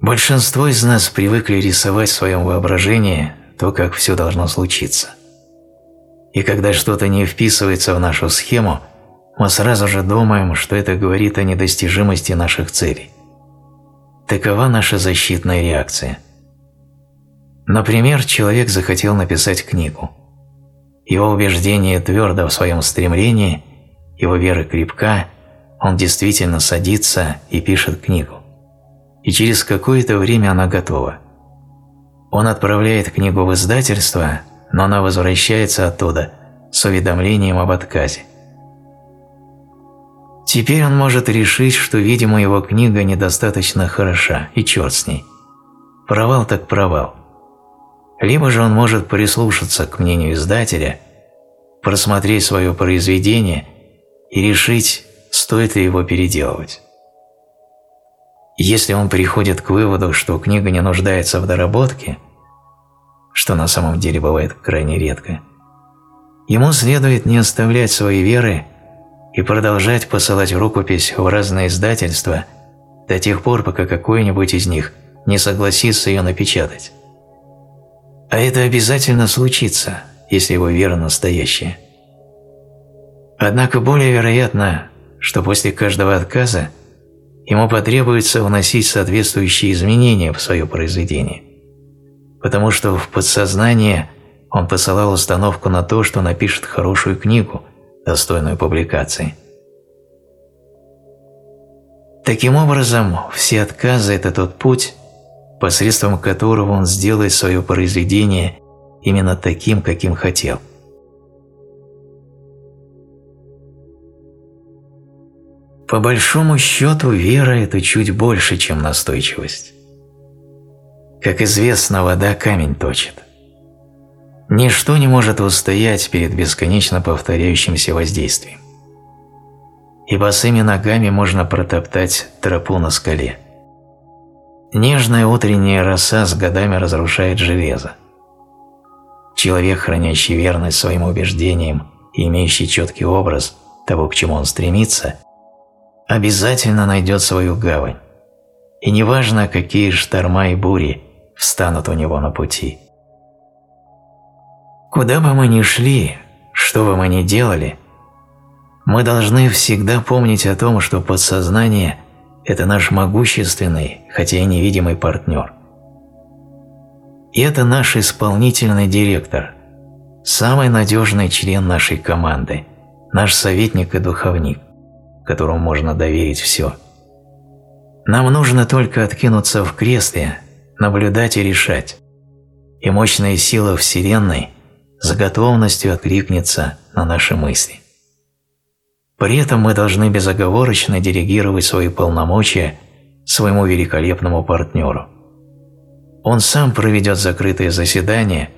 Большинство из нас привыкли рисовать в своем воображении то, как все должно случиться. И когда что-то не вписывается в нашу схему, мы сразу же думаем, что это говорит о недостижимости наших целей. Такова наша защитная реакция. Например, человек захотел написать книгу. Его убеждение твердо в своем стремлении, его вера крепка, он действительно садится и пишет книгу. И через какое-то время она готова. Он отправляет книгу в издательство, но она возвращается оттуда с уведомлением об отказе. Теперь он может решить, что, видимо, его книга недостаточно хороша, и черт с ней. Провал так провал. Либо же он может прислушаться к мнению издателя, просмотреть свое произведение и решить, стоит ли его переделывать. Если он приходит к выводу, что книга не нуждается в доработке, что на самом деле бывает крайне редко, ему следует не оставлять своей веры и продолжать посылать рукопись в разные издательства до тех пор, пока какой-нибудь из них не согласится ее напечатать. А это обязательно случится, если его вера настоящая. Однако более вероятно, что после каждого отказа ему потребуется вносить соответствующие изменения в свое произведение, потому что в подсознание он посылал установку на то, что напишет хорошую книгу, достойную публикации. Таким образом, все отказы – это тот путь, посредством которого он сделает свое произведение именно таким, каким хотел – По большому счету, вера – это чуть больше, чем настойчивость. Как известно, вода камень точит. Ничто не может устоять перед бесконечно повторяющимся воздействием. И босыми ногами можно протоптать тропу на скале. Нежная утренняя роса с годами разрушает железо. Человек, хранящий верность своим убеждениям и имеющий четкий образ того, к чему он стремится – обязательно найдет свою гавань. И неважно, какие шторма и бури встанут у него на пути. Куда бы мы ни шли, что бы мы ни делали, мы должны всегда помнить о том, что подсознание – это наш могущественный, хотя и невидимый партнер. И это наш исполнительный директор, самый надежный член нашей команды, наш советник и духовник которому можно доверить все. Нам нужно только откинуться в кресле, наблюдать и решать. И мощная сила Вселенной с готовностью откликнется на наши мысли. При этом мы должны безоговорочно делегировать свои полномочия своему великолепному партнеру. Он сам проведет закрытое заседание,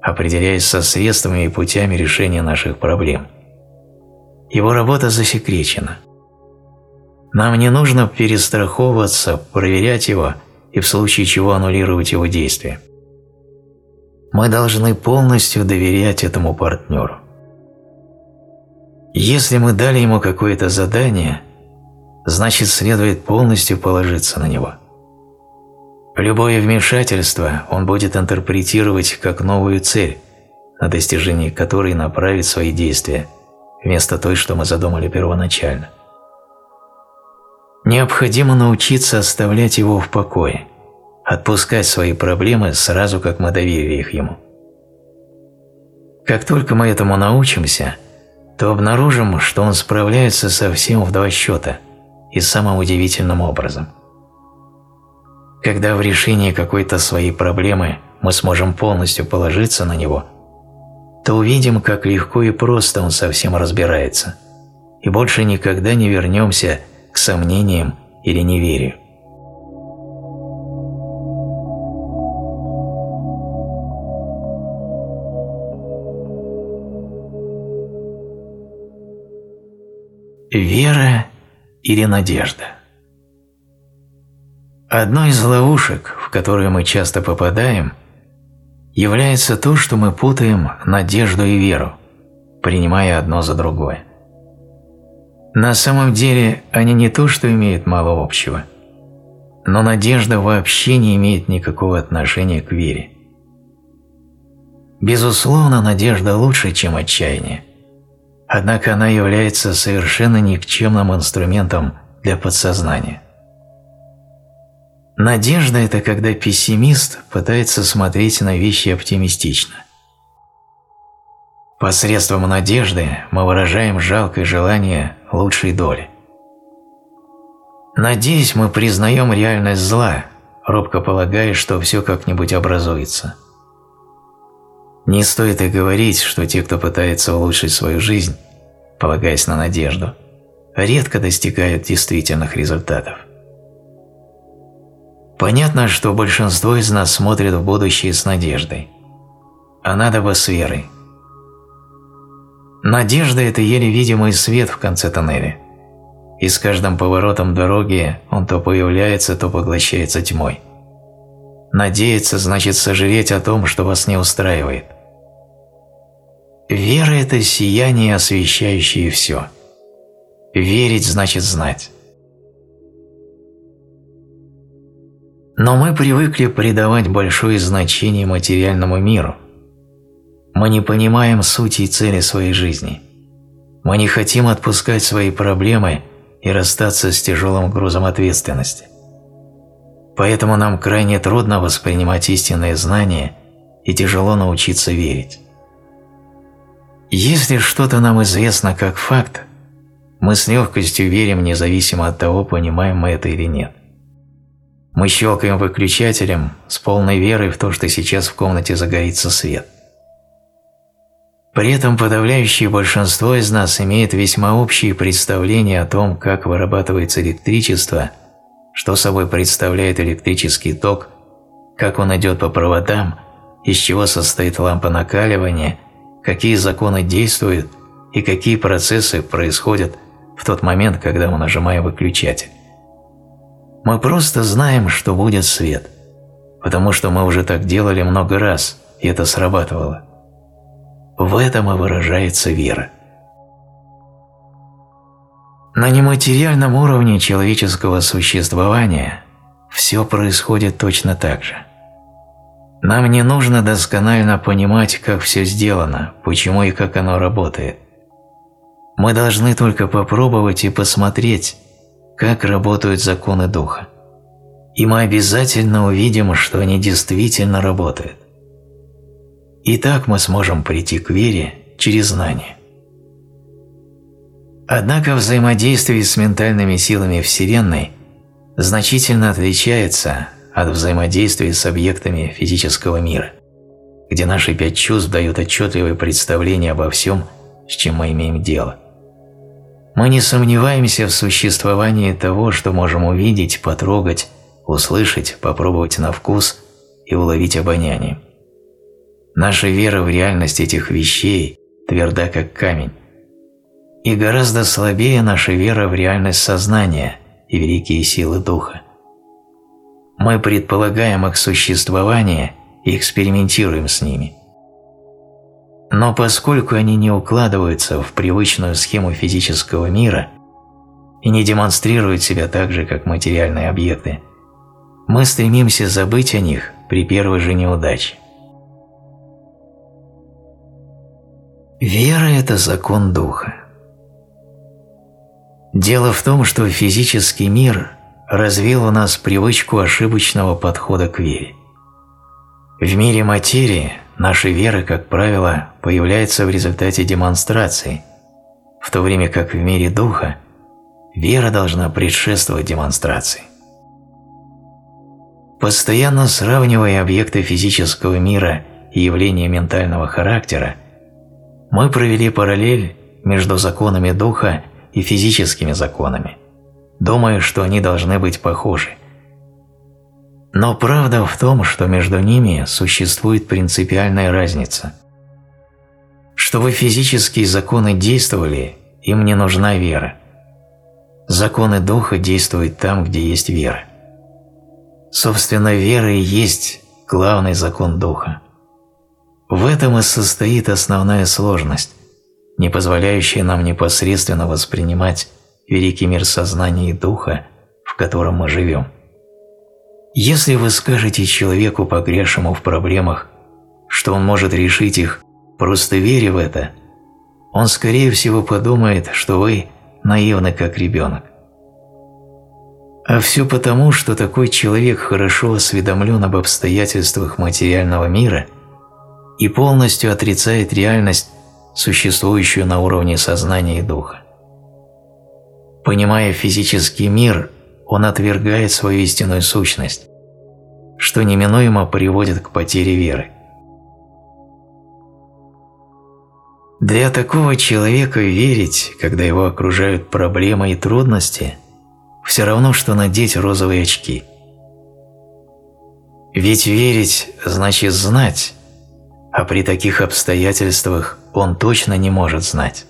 определяясь со средствами и путями решения наших проблем. Его работа засекречена – нам не нужно перестраховываться, проверять его и в случае чего аннулировать его действия. Мы должны полностью доверять этому партнеру. Если мы дали ему какое-то задание, значит следует полностью положиться на него. Любое вмешательство он будет интерпретировать как новую цель, на достижение которой направит свои действия, вместо той, что мы задумали первоначально. Необходимо научиться оставлять его в покое, отпускать свои проблемы сразу, как мы доверили их ему. Как только мы этому научимся, то обнаружим, что он справляется совсем в два счета и самым удивительным образом. Когда в решении какой-то своей проблемы мы сможем полностью положиться на него, то увидим, как легко и просто он совсем разбирается, и больше никогда не вернемся к сомнениям или неверию. Вера или надежда? Одной из ловушек, в которые мы часто попадаем, является то, что мы путаем надежду и веру, принимая одно за другое. На самом деле они не то, что имеют мало общего, но надежда вообще не имеет никакого отношения к вере. Безусловно, надежда лучше, чем отчаяние – Однако она является совершенно никчемным инструментом для подсознания. Надежда – это когда пессимист пытается смотреть на вещи оптимистично. Посредством надежды мы выражаем жалкое желание лучшей доли. Надеясь, мы признаем реальность зла, робко полагая, что все как-нибудь образуется – не стоит и говорить, что те, кто пытается улучшить свою жизнь, полагаясь на надежду, редко достигают действительных результатов. Понятно, что большинство из нас смотрит в будущее с надеждой, а надо бы с верой. Надежда – это еле видимый свет в конце тоннеля, и с каждым поворотом дороги он то появляется, то поглощается тьмой. Надеяться значит сожалеть о том, что вас не устраивает. Вера – это сияние, освещающее все. Верить значит знать. Но мы привыкли придавать большое значение материальному миру. Мы не понимаем сути и цели своей жизни. Мы не хотим отпускать свои проблемы и расстаться с тяжелым грузом ответственности. Поэтому нам крайне трудно воспринимать истинные знания и тяжело научиться верить. Если что-то нам известно как факт, мы с легкостью верим независимо от того, понимаем мы это или нет. Мы щелкаем выключателем с полной верой в то, что сейчас в комнате загорится свет. При этом подавляющее большинство из нас имеет весьма общие представления о том, как вырабатывается электричество, что собой представляет электрический ток, как он идет по проводам, из чего состоит лампа накаливания какие законы действуют и какие процессы происходят в тот момент, когда мы нажимаем выключатель. Мы просто знаем, что будет свет, потому что мы уже так делали много раз, и это срабатывало. В этом и выражается вера. На нематериальном уровне человеческого существования все происходит точно так же – нам не нужно досконально понимать, как все сделано, почему и как оно работает. Мы должны только попробовать и посмотреть, как работают законы Духа. И мы обязательно увидим, что они действительно работают. И так мы сможем прийти к вере через знание. Однако взаимодействие с ментальными силами Вселенной значительно отличается от взаимодействия с объектами физического мира, где наши пять чувств дают отчетливое представление обо всем, с чем мы имеем дело. Мы не сомневаемся в существовании того, что можем увидеть, потрогать, услышать, попробовать на вкус и уловить обоняние. Наша вера в реальность этих вещей тверда как камень, и гораздо слабее наша вера в реальность сознания и великие силы духа. Мы предполагаем их существование и экспериментируем с ними. Но поскольку они не укладываются в привычную схему физического мира и не демонстрируют себя так же, как материальные объекты, мы стремимся забыть о них при первой же неудаче. Вера – это закон Духа. Дело в том, что физический мир развил у нас привычку ошибочного подхода к вере. В мире материи наша вера, как правило, появляется в результате демонстрации, в то время как в мире духа вера должна предшествовать демонстрации. Постоянно сравнивая объекты физического мира и явления ментального характера, мы провели параллель между законами духа и физическими законами, думая, что они должны быть похожи. Но правда в том, что между ними существует принципиальная разница. Чтобы физические законы действовали, им не нужна вера. Законы духа действуют там, где есть вера. Собственно, вера и есть главный закон духа. В этом и состоит основная сложность, не позволяющая нам непосредственно воспринимать великий мир сознания и духа, в котором мы живем. Если вы скажете человеку, погрешему в проблемах, что он может решить их, просто веря в это, он скорее всего подумает, что вы наивны как ребенок. А все потому, что такой человек хорошо осведомлен об обстоятельствах материального мира и полностью отрицает реальность существующую на уровне сознания и духа. Понимая физический мир, он отвергает свою истинную сущность, что неминуемо приводит к потере веры. Для такого человека верить, когда его окружают проблемы и трудности, все равно, что надеть розовые очки. Ведь верить значит знать, а при таких обстоятельствах он точно не может знать.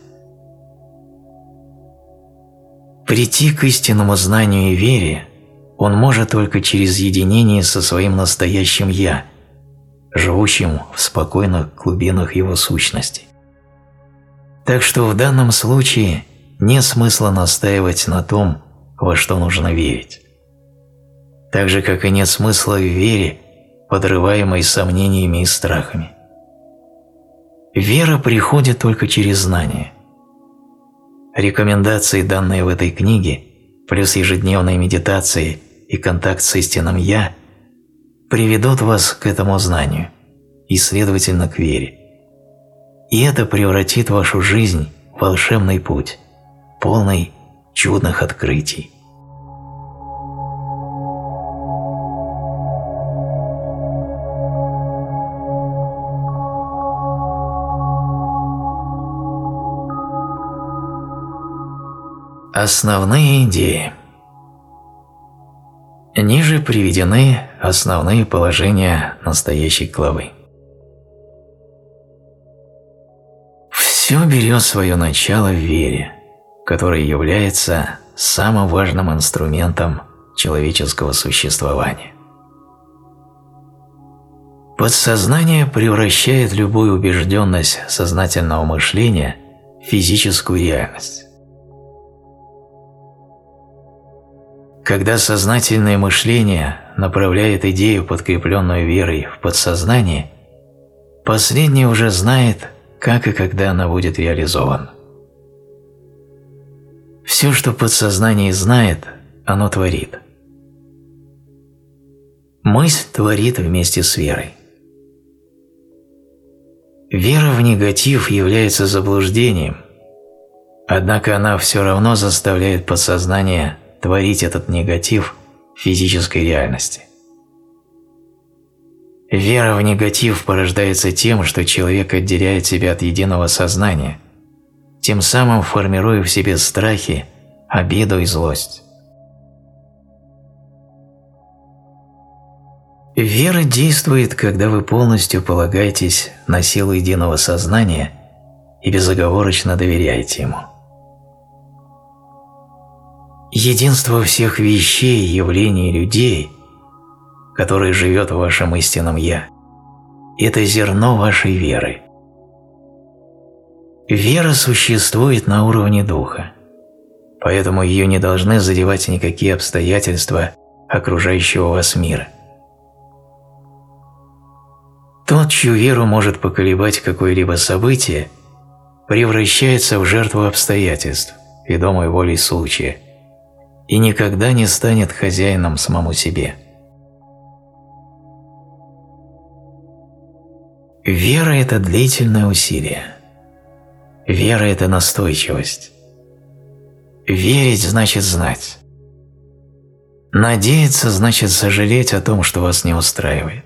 Прийти к истинному знанию и вере он может только через единение со своим настоящим «я», живущим в спокойных глубинах его сущности. Так что в данном случае нет смысла настаивать на том, во что нужно верить. Так же, как и нет смысла в вере, подрываемой сомнениями и страхами. Вера приходит только через знание. Рекомендации, данные в этой книге, плюс ежедневные медитации и контакт с истинным «Я» приведут вас к этому знанию и, следовательно, к вере. И это превратит вашу жизнь в волшебный путь, полный чудных открытий. Основные идеи Ниже приведены основные положения настоящей главы. Все берет свое начало в вере, которая является самым важным инструментом человеческого существования. Подсознание превращает любую убежденность сознательного мышления в физическую реальность. Когда сознательное мышление направляет идею, подкрепленную верой, в подсознание, последнее уже знает, как и когда она будет реализована. Все, что подсознание знает, оно творит. Мысль творит вместе с верой. Вера в негатив является заблуждением, однако она все равно заставляет подсознание творить этот негатив в физической реальности. Вера в негатив порождается тем, что человек отделяет себя от единого сознания, тем самым формируя в себе страхи, обиду и злость. Вера действует, когда вы полностью полагаетесь на силу единого сознания и безоговорочно доверяете ему. Единство всех вещей, явлений людей, которое живет в вашем истинном «Я», это зерно вашей веры. Вера существует на уровне духа, поэтому ее не должны задевать никакие обстоятельства окружающего вас мира. Тот, чью веру может поколебать какое-либо событие, превращается в жертву обстоятельств, ведомой волей случая, и никогда не станет хозяином самому себе. Вера – это длительное усилие. Вера – это настойчивость. Верить значит знать. Надеяться значит сожалеть о том, что вас не устраивает.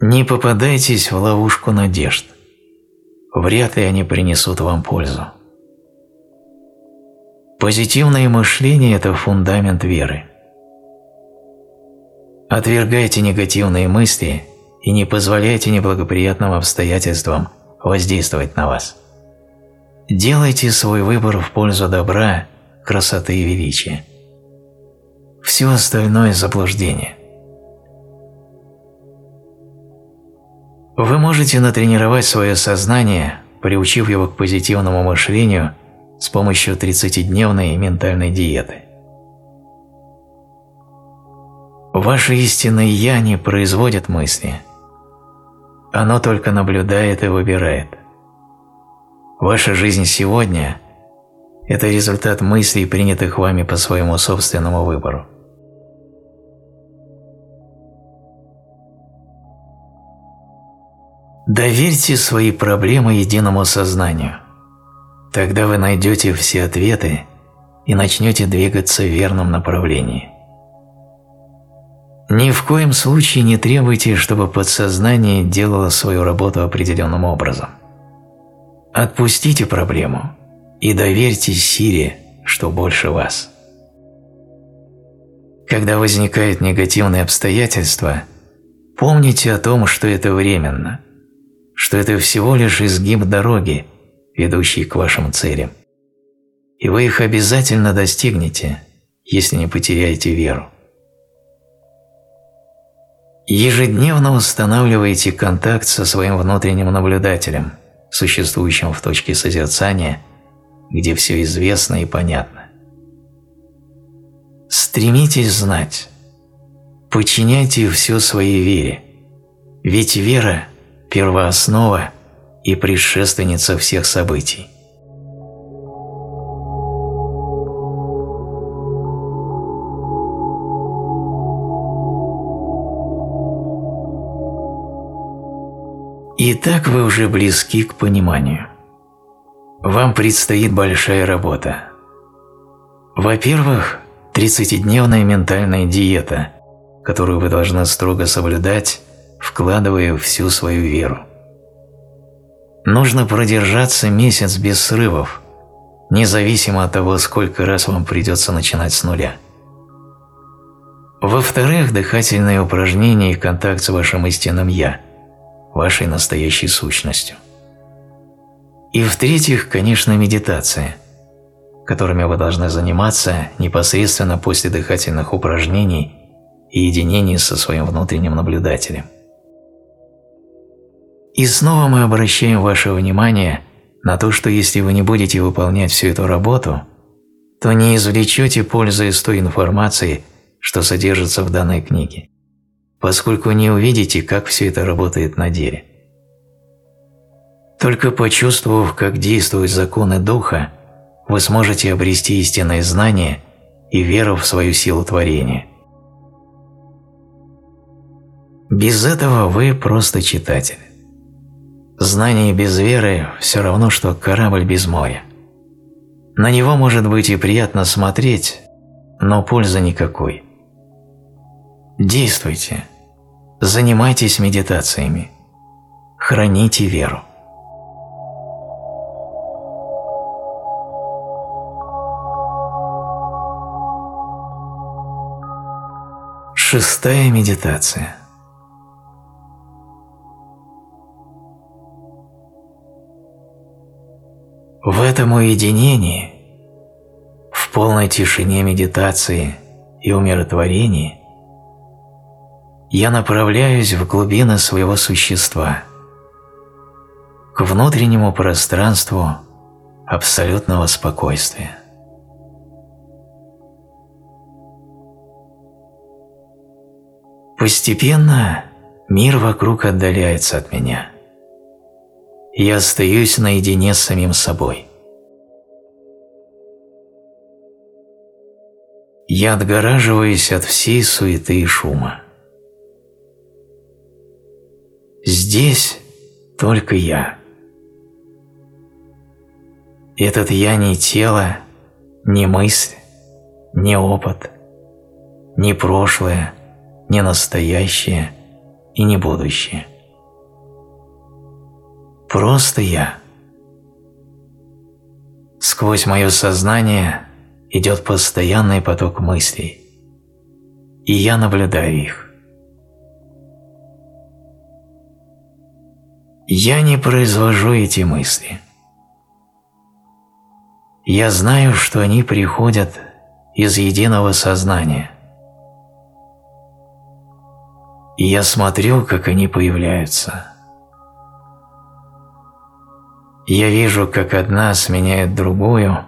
Не попадайтесь в ловушку надежд. Вряд ли они принесут вам пользу. Позитивное мышление – это фундамент веры. Отвергайте негативные мысли и не позволяйте неблагоприятным обстоятельствам воздействовать на вас. Делайте свой выбор в пользу добра, красоты и величия. Все остальное – заблуждение. Вы можете натренировать свое сознание, приучив его к позитивному мышлению с помощью 30-дневной ментальной диеты. Ваше истинное «Я» не производит мысли. Оно только наблюдает и выбирает. Ваша жизнь сегодня – это результат мыслей, принятых вами по своему собственному выбору. Доверьте свои проблемы единому сознанию. Тогда вы найдете все ответы и начнете двигаться в верном направлении. Ни в коем случае не требуйте, чтобы подсознание делало свою работу определенным образом. Отпустите проблему и доверьте силе, что больше вас. Когда возникают негативные обстоятельства, помните о том, что это временно, что это всего лишь изгиб дороги, ведущей к вашим целям. И вы их обязательно достигнете, если не потеряете веру. Ежедневно устанавливайте контакт со своим внутренним наблюдателем, существующим в точке созерцания, где все известно и понятно. Стремитесь знать, подчиняйте все своей вере, ведь вера – первооснова и предшественница всех событий. Итак, вы уже близки к пониманию. Вам предстоит большая работа. Во-первых, 30-дневная ментальная диета, которую вы должны строго соблюдать, вкладывая всю свою веру. Нужно продержаться месяц без срывов, независимо от того, сколько раз вам придется начинать с нуля. Во-вторых, дыхательные упражнения и контакт с вашим истинным «Я» – вашей настоящей сущностью. И в-третьих, конечно, медитация, которыми вы должны заниматься непосредственно после дыхательных упражнений и единения со своим внутренним наблюдателем. И снова мы обращаем ваше внимание на то, что если вы не будете выполнять всю эту работу, то не извлечете пользы из той информации, что содержится в данной книге поскольку не увидите, как все это работает на деле. Только почувствовав, как действуют законы Духа, вы сможете обрести истинное знание и веру в свою силу творения. Без этого вы просто читатель. Знание без веры все равно, что корабль без моря. На него может быть и приятно смотреть, но пользы никакой. Действуйте. Занимайтесь медитациями. Храните веру. Шестая медитация. В этом уединении, в полной тишине медитации и умиротворении – я направляюсь в глубины своего существа, к внутреннему пространству абсолютного спокойствия. Постепенно мир вокруг отдаляется от меня. Я остаюсь наедине с самим собой. Я отгораживаюсь от всей суеты и шума. Здесь только я. Этот «я» не тело, не мысль, не опыт, не прошлое, не настоящее и не будущее. Просто «я». Сквозь мое сознание идет постоянный поток мыслей, и я наблюдаю их. Я не произвожу эти мысли. Я знаю, что они приходят из единого сознания. И я смотрю, как они появляются. Я вижу, как одна сменяет другую.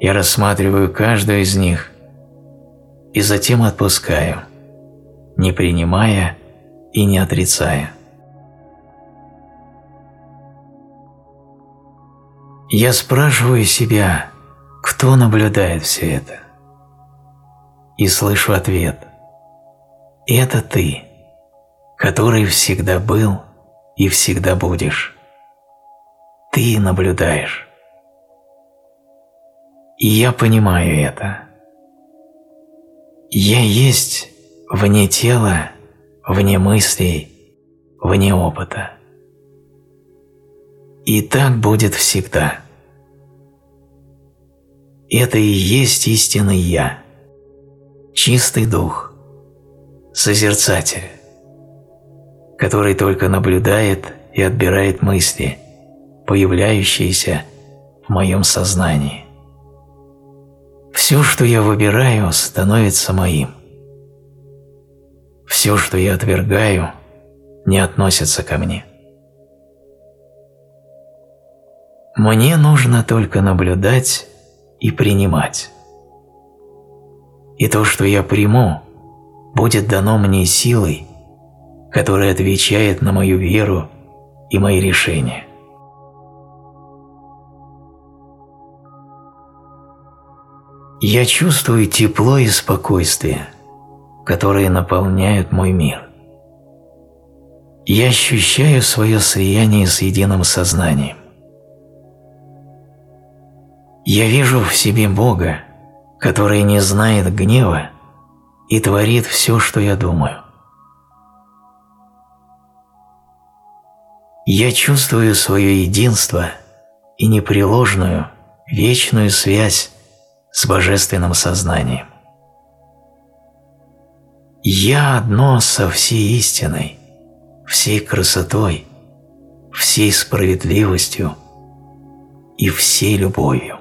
Я рассматриваю каждую из них и затем отпускаю, не принимая и не отрицая. Я спрашиваю себя, кто наблюдает все это? И слышу ответ. Это ты, который всегда был и всегда будешь. Ты наблюдаешь. И я понимаю это. Я есть вне тела, вне мыслей, вне опыта. И так будет всегда. Это и есть истинный Я, чистый дух, созерцатель, который только наблюдает и отбирает мысли, появляющиеся в моем сознании. Все, что я выбираю, становится моим. Все, что я отвергаю, не относится ко мне. Мне нужно только наблюдать и принимать. И то, что я приму, будет дано мне силой, которая отвечает на мою веру и мои решения. Я чувствую тепло и спокойствие, которые наполняют мой мир. Я ощущаю свое слияние с единым сознанием. Я вижу в себе Бога, который не знает гнева и творит все, что я думаю. Я чувствую свое единство и непреложную, вечную связь с божественным сознанием. Я одно со всей истиной, всей красотой, всей справедливостью и всей любовью.